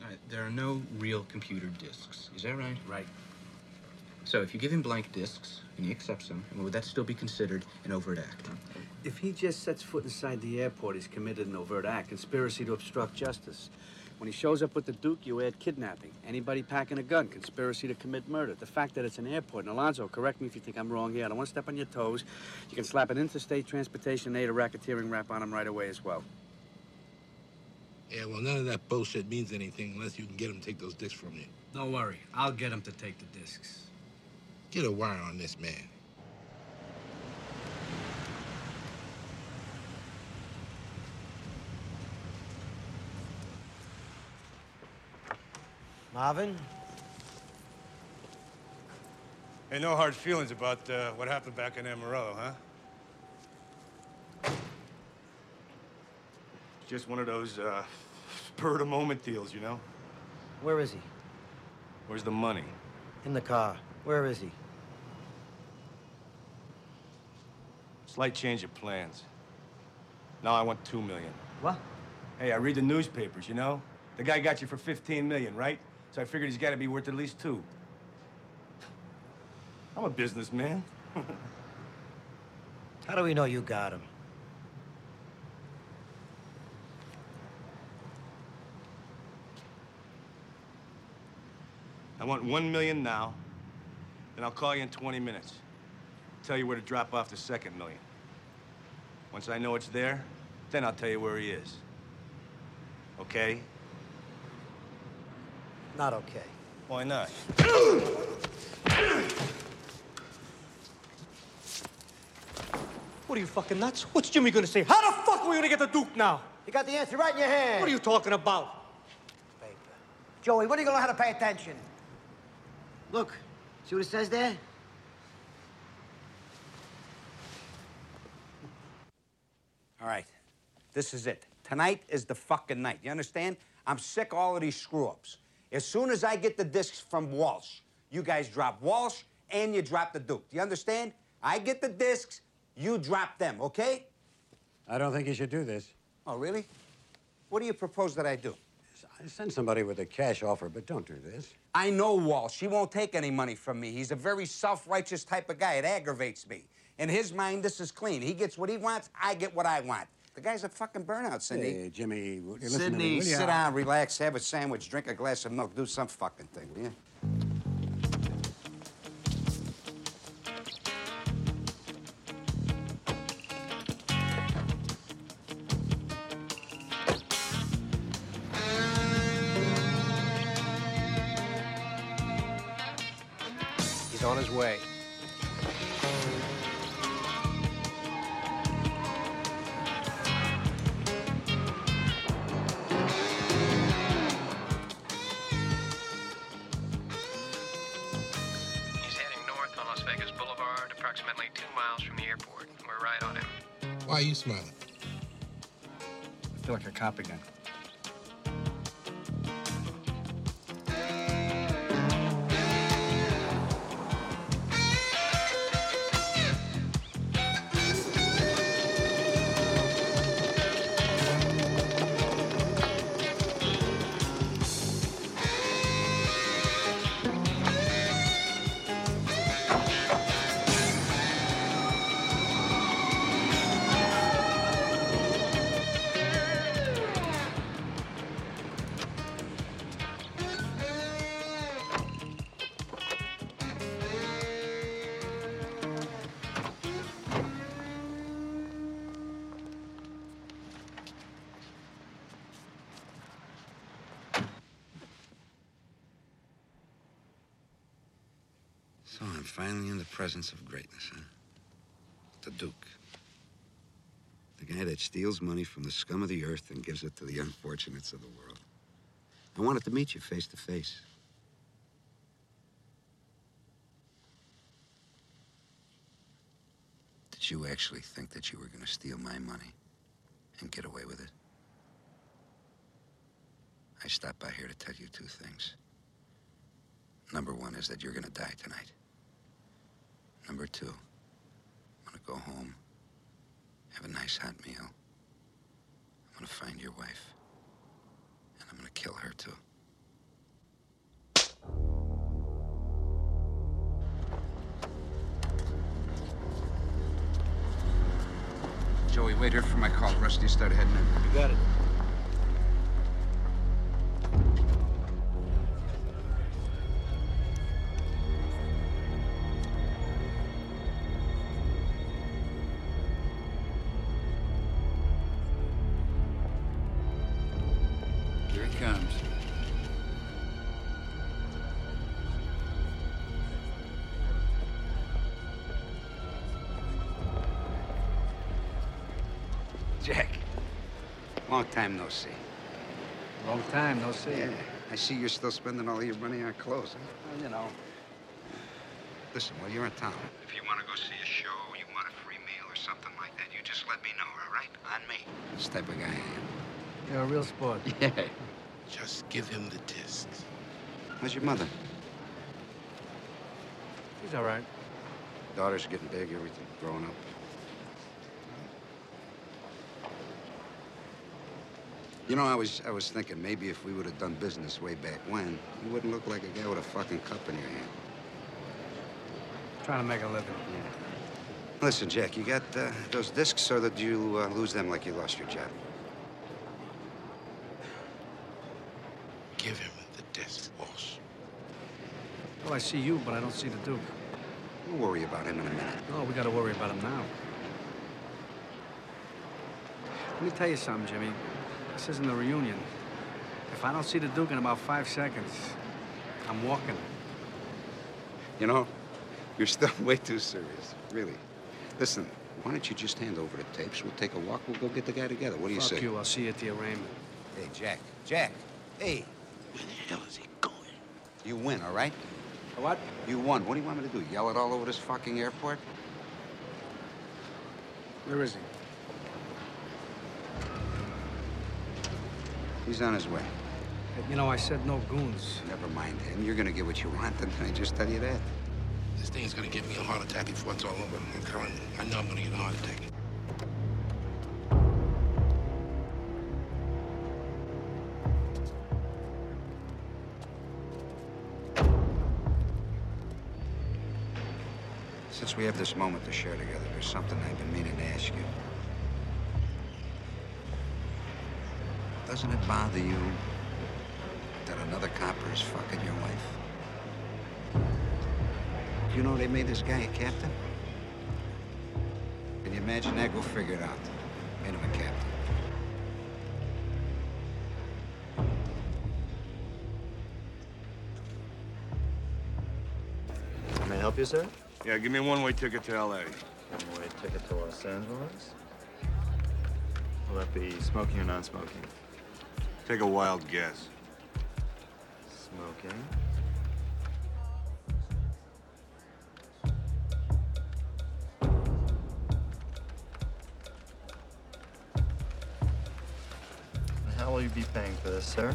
All right, there are no real computer disks. Is that right? Right. So if you give him blank disks and he accepts them, would that still be considered an overt act? If he just sets foot inside the airport, he's committed an overt act, conspiracy to obstruct justice. When he shows up with the Duke, you add kidnapping. Anybody packing a gun, conspiracy to commit murder. The fact that it's an airport, and Alonzo, correct me if you think I'm wrong here. I don't want to step on your toes. You can slap an interstate transportation aid or racketeering rap on him right away as well. Yeah, well, none of that bullshit means anything unless you can get him to take those discs from you. Don't worry, I'll get him to take the discs. Get a wire on this man. Marvin? Hey, no hard feelings about uh, what happened back in Amarillo, huh? Just one of those uh, spur of the moment deals, you know? Where is he? Where's the money? In the car. Where is he? Slight change of plans. Now I want two million. What? Hey, I read the newspapers, you know? The guy got you for 15 million, right? So I figured he's got to be worth at least two. I'm a businessman. How do we know you got him? I want one million now, then I'll call you in 20 minutes. Tell you where to drop off the second million. Once I know it's there, then I'll tell you where he is. Okay? Not okay. Why not? What are you fucking nuts? What's Jimmy gonna say? How the fuck are we gonna get the Duke now? You got the answer right in your hand. What are you talking about? Paper. Joey, when are you gonna learn how to pay attention? Look, see what it says there? All right. This is it. Tonight is the fucking night. You understand? I'm sick of all of these screw-ups. As soon as I get the discs from Walsh, you guys drop Walsh and you drop the Duke. Do you understand? I get the discs, you drop them, okay? I don't think you should do this. Oh, really? What do you propose that I do? I send somebody with a cash offer, but don't do this. I know Walsh. He won't take any money from me. He's a very self-righteous type of guy. It aggravates me. In his mind, this is clean. He gets what he wants, I get what I want. The guy's a fucking burnout, Sidney. Hey, Jimmy, w- listen to me, Sidney, sit down, relax, have a sandwich, drink a glass of milk, do some fucking thing, will you? Steals money from the scum of the earth and gives it to the unfortunates of the world. I wanted to meet you face to face. Did you actually think that you were going to steal my money and get away with it? I stopped by here to tell you two things. Number one is that you're going to die tonight. Number two, I'm going to go home, have a nice hot meal. I'm to find your wife, and I'm to kill her too. Joey, wait here for my call. Rusty, start heading in. You got it. Long time no see. Long time, no see. Yeah. I see you're still spending all your money on clothes, huh? Well, you know. Listen, while you're in town, if you want to go see a show, you want a free meal or something like that, you just let me know, all right? On me. This type of guy I am. You're a real sport. Yeah. Just give him the discs. How's your mother? She's all right. Daughter's getting big, everything, growing up. You know, I was I was thinking maybe if we would have done business way back when, you wouldn't look like a guy with a fucking cup in your hand. Trying to make a living. Listen, Jack, you got uh, those discs, or did you uh, lose them like you lost your job? Give him the discs, boss. Well, I see you, but I don't see the Duke. We'll worry about him in a minute. No, we got to worry about him now. Let me tell you something, Jimmy. This isn't a reunion. If I don't see the Duke in about five seconds, I'm walking. You know, you're still way too serious, really. Listen, why don't you just hand over the tapes? We'll take a walk. We'll go get the guy together. What do you Fuck say? you. I'll see you at the arraignment. Hey, Jack. Jack. Hey. Where the hell is he going? You win, all right? What? You won. What do you want me to do? Yell it all over this fucking airport? Where is he? He's on his way. You know, I said no goons. Never mind him. You're gonna get what you want, didn't I just tell you that? This thing's gonna give me a heart attack before it's all over. I'm telling you. I know I'm gonna get a heart attack. Since we have this moment to share together, there's something I've been meaning to ask you. Doesn't it bother you that another copper is fucking your wife? You know they made this guy a captain? Can you imagine that? Go figure it out. Made him a captain. I help you, sir? Yeah, give me a one-way ticket to L.A. One-way ticket to Los Angeles. Will that be smoking or non-smoking? Take a wild guess. Smoking. How will you be paying for this, sir?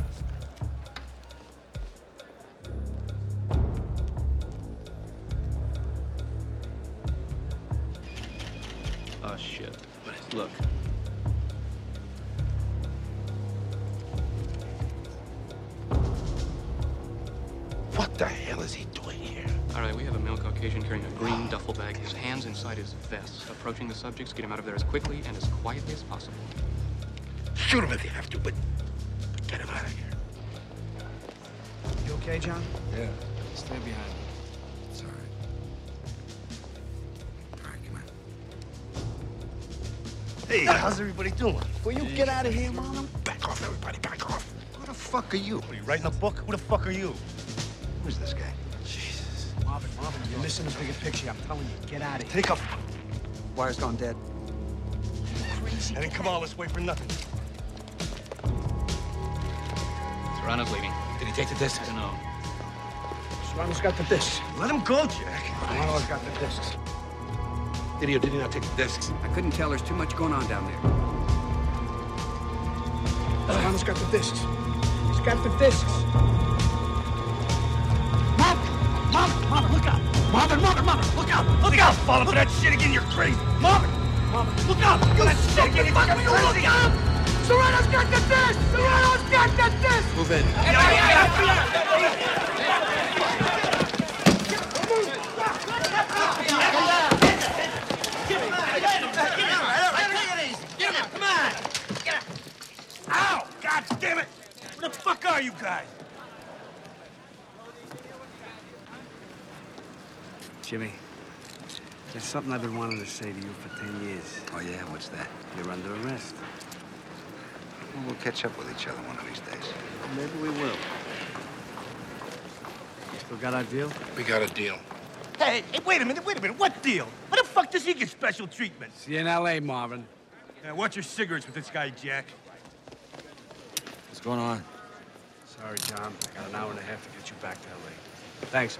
Subjects, get him out of there as quickly and as quietly as possible. Shoot him if you have to, but get him out of here. You okay, John? Yeah. Stay behind me. It's all right. All right, come on. Hey, how's everybody doing? Will you get out of here, Marvin? Back off, everybody, back off. Who the fuck are you? What, Are you writing a book? Who the fuck are you? Who's this guy? Jesus. Marvin, Marvin, you're missing the bigger picture. I'm telling you, get out of here. Take up. Wire's gone dead. I didn't come all this way for nothing. Serrano's leaving. Did he take the disc? I don't know. Serrano's got the discs. Let him go, Jack. Serrano's got the discs. Did he or did he not take the discs? I couldn't tell. There's too much going on down there. Serrano's got the discs. He's got the discs. Marvin! Marvin! Marvin, look out! Marvin, Marvin, Marvin, look out! Look out! Falling for that shit again, you're crazy. Marvin! Marvin, look out! You that shit again, stupid fuck! you're Will you look crazy. out! Serrano's got the disc! Serrano's got the disc! Move in. Ow! God damn it! Where the fuck are you guys? Jimmy, there's something I've been wanting to say to you for 10 years. Oh, yeah? What's that? You're under arrest. Well, we'll catch up with each other one of these days. Maybe we will. You still got our deal? We got a deal. Hey, hey, wait a minute, wait a minute. What deal? What the fuck does he get special treatment? See you in L.A., Marvin. Yeah, watch your cigarettes with this guy, Jack. What's going on? Sorry, John. I got an hour and a half to get you back to L.A. Thanks,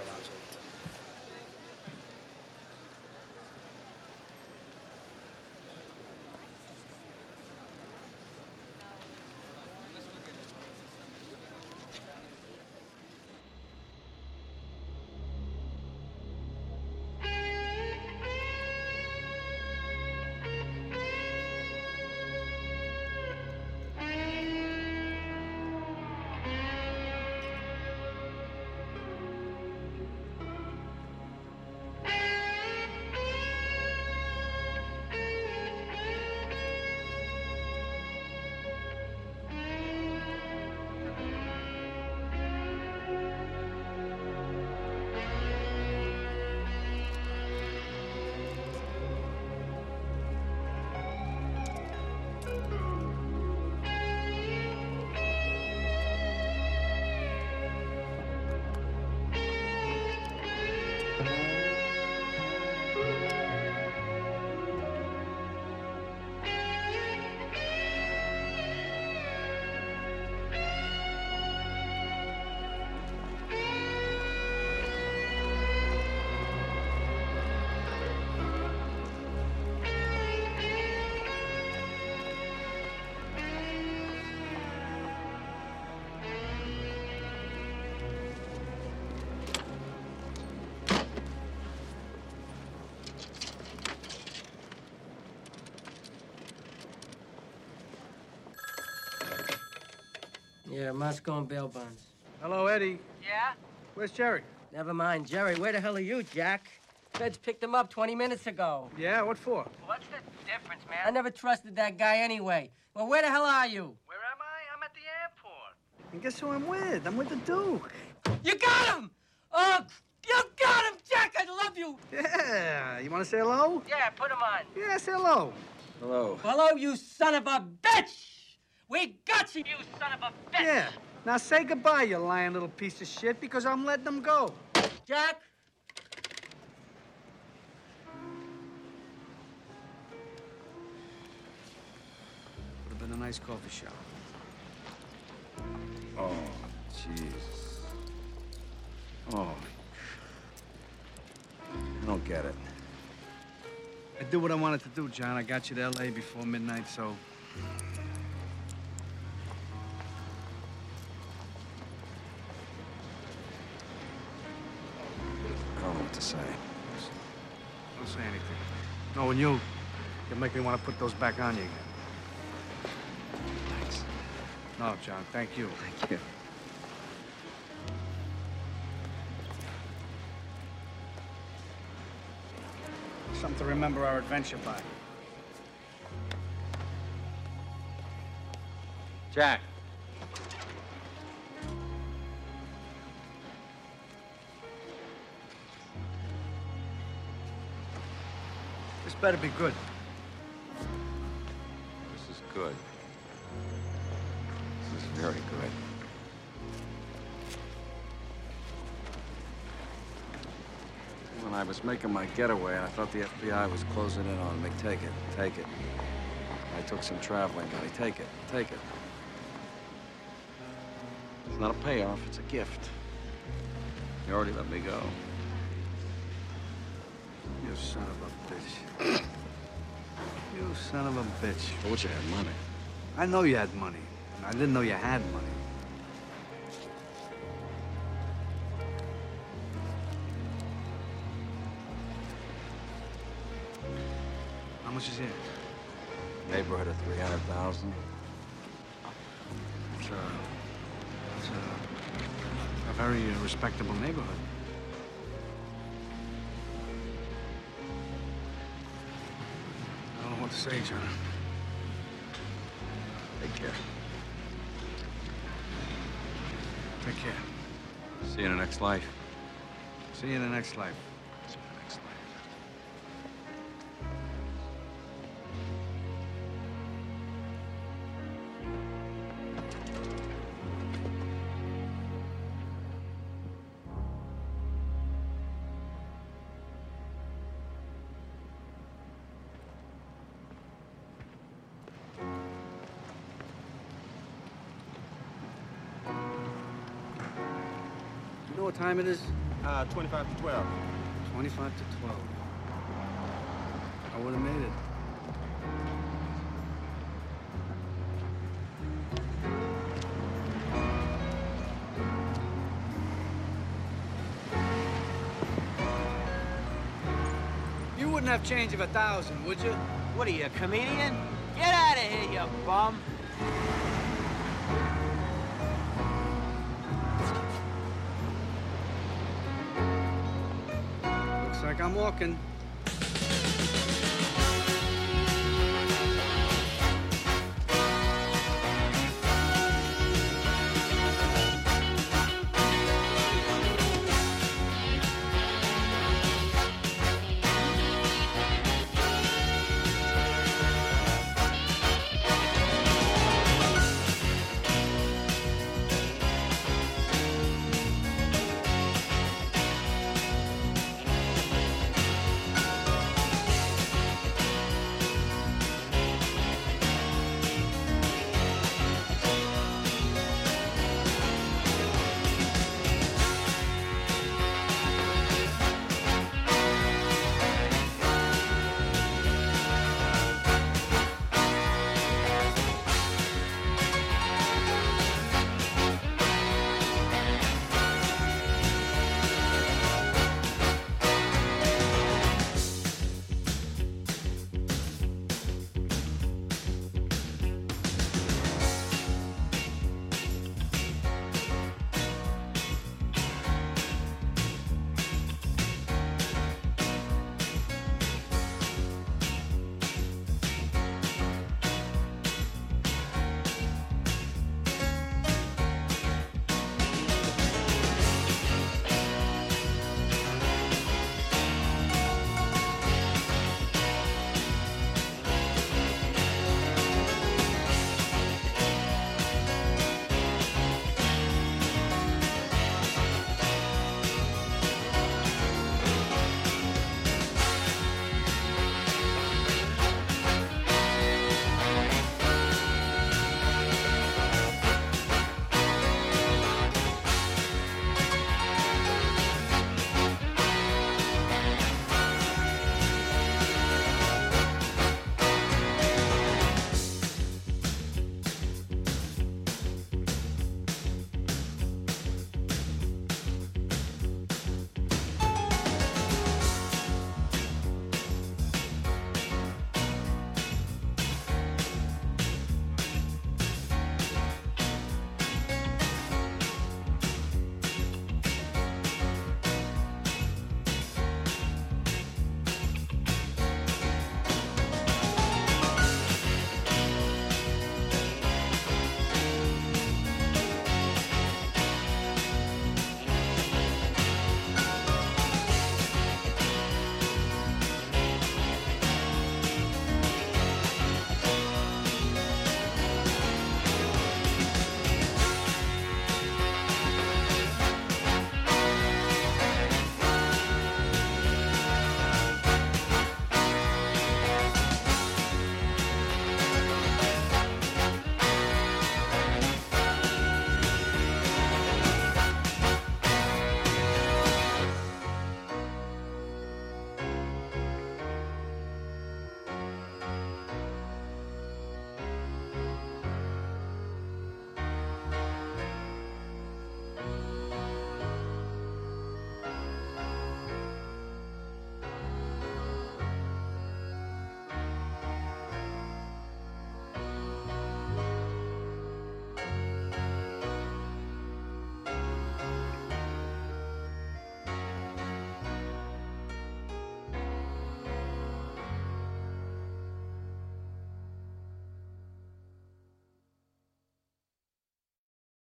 Alonzo. Yeah, Moscone bail bonds. Hello, Eddie. Yeah? Where's Jerry? Never mind, Jerry. Where the hell are you, Jack? Feds picked him up 20 minutes ago. Yeah, what for? What's the difference, man? I never trusted that guy anyway. Well, where the hell are you? Where am I? I'm at the airport. And guess who I'm with? I'm with the Duke. You got him! Oh, you got him, Jack! I love you! Yeah. You want to say hello? Yeah, put him on. Yeah, say hello. Hello. Hello, you son of a bitch! We got you, you son of a bitch! Yeah. Now say goodbye, you lying little piece of shit, because I'm letting them go. Jack! Would have been a nice coffee shop. Oh, Jesus. Oh. I don't get it. I did what I wanted to do, John. I got you to L.A. before midnight, so Knowing you, you'll make me want to put those back on you again. Thanks. No, John, thank you. Thank you. Something to remember our adventure by. Jack. Better be good. This is good. This is very good. When I was making my getaway, I thought the FBI was closing in on me. Take it, take it. I took some traveling money. Take it, take it. It's not a payoff, it's a gift. You already let me go. You son of a bitch. you son of a bitch. I wish I had money. I know you had money. I didn't know you had money. How much is it? Neighborhood of 300,000. It's a, it's a, a very respectable neighborhood. I don't know what to say, John. Take care. Take care. See you in the next life. See you in the next life. Time it is? Uh, 25 to 12. 25 to 12. I would have made it. You wouldn't have change of a thousand, would you? What are you, a comedian? Get out of here, you bum. Walking.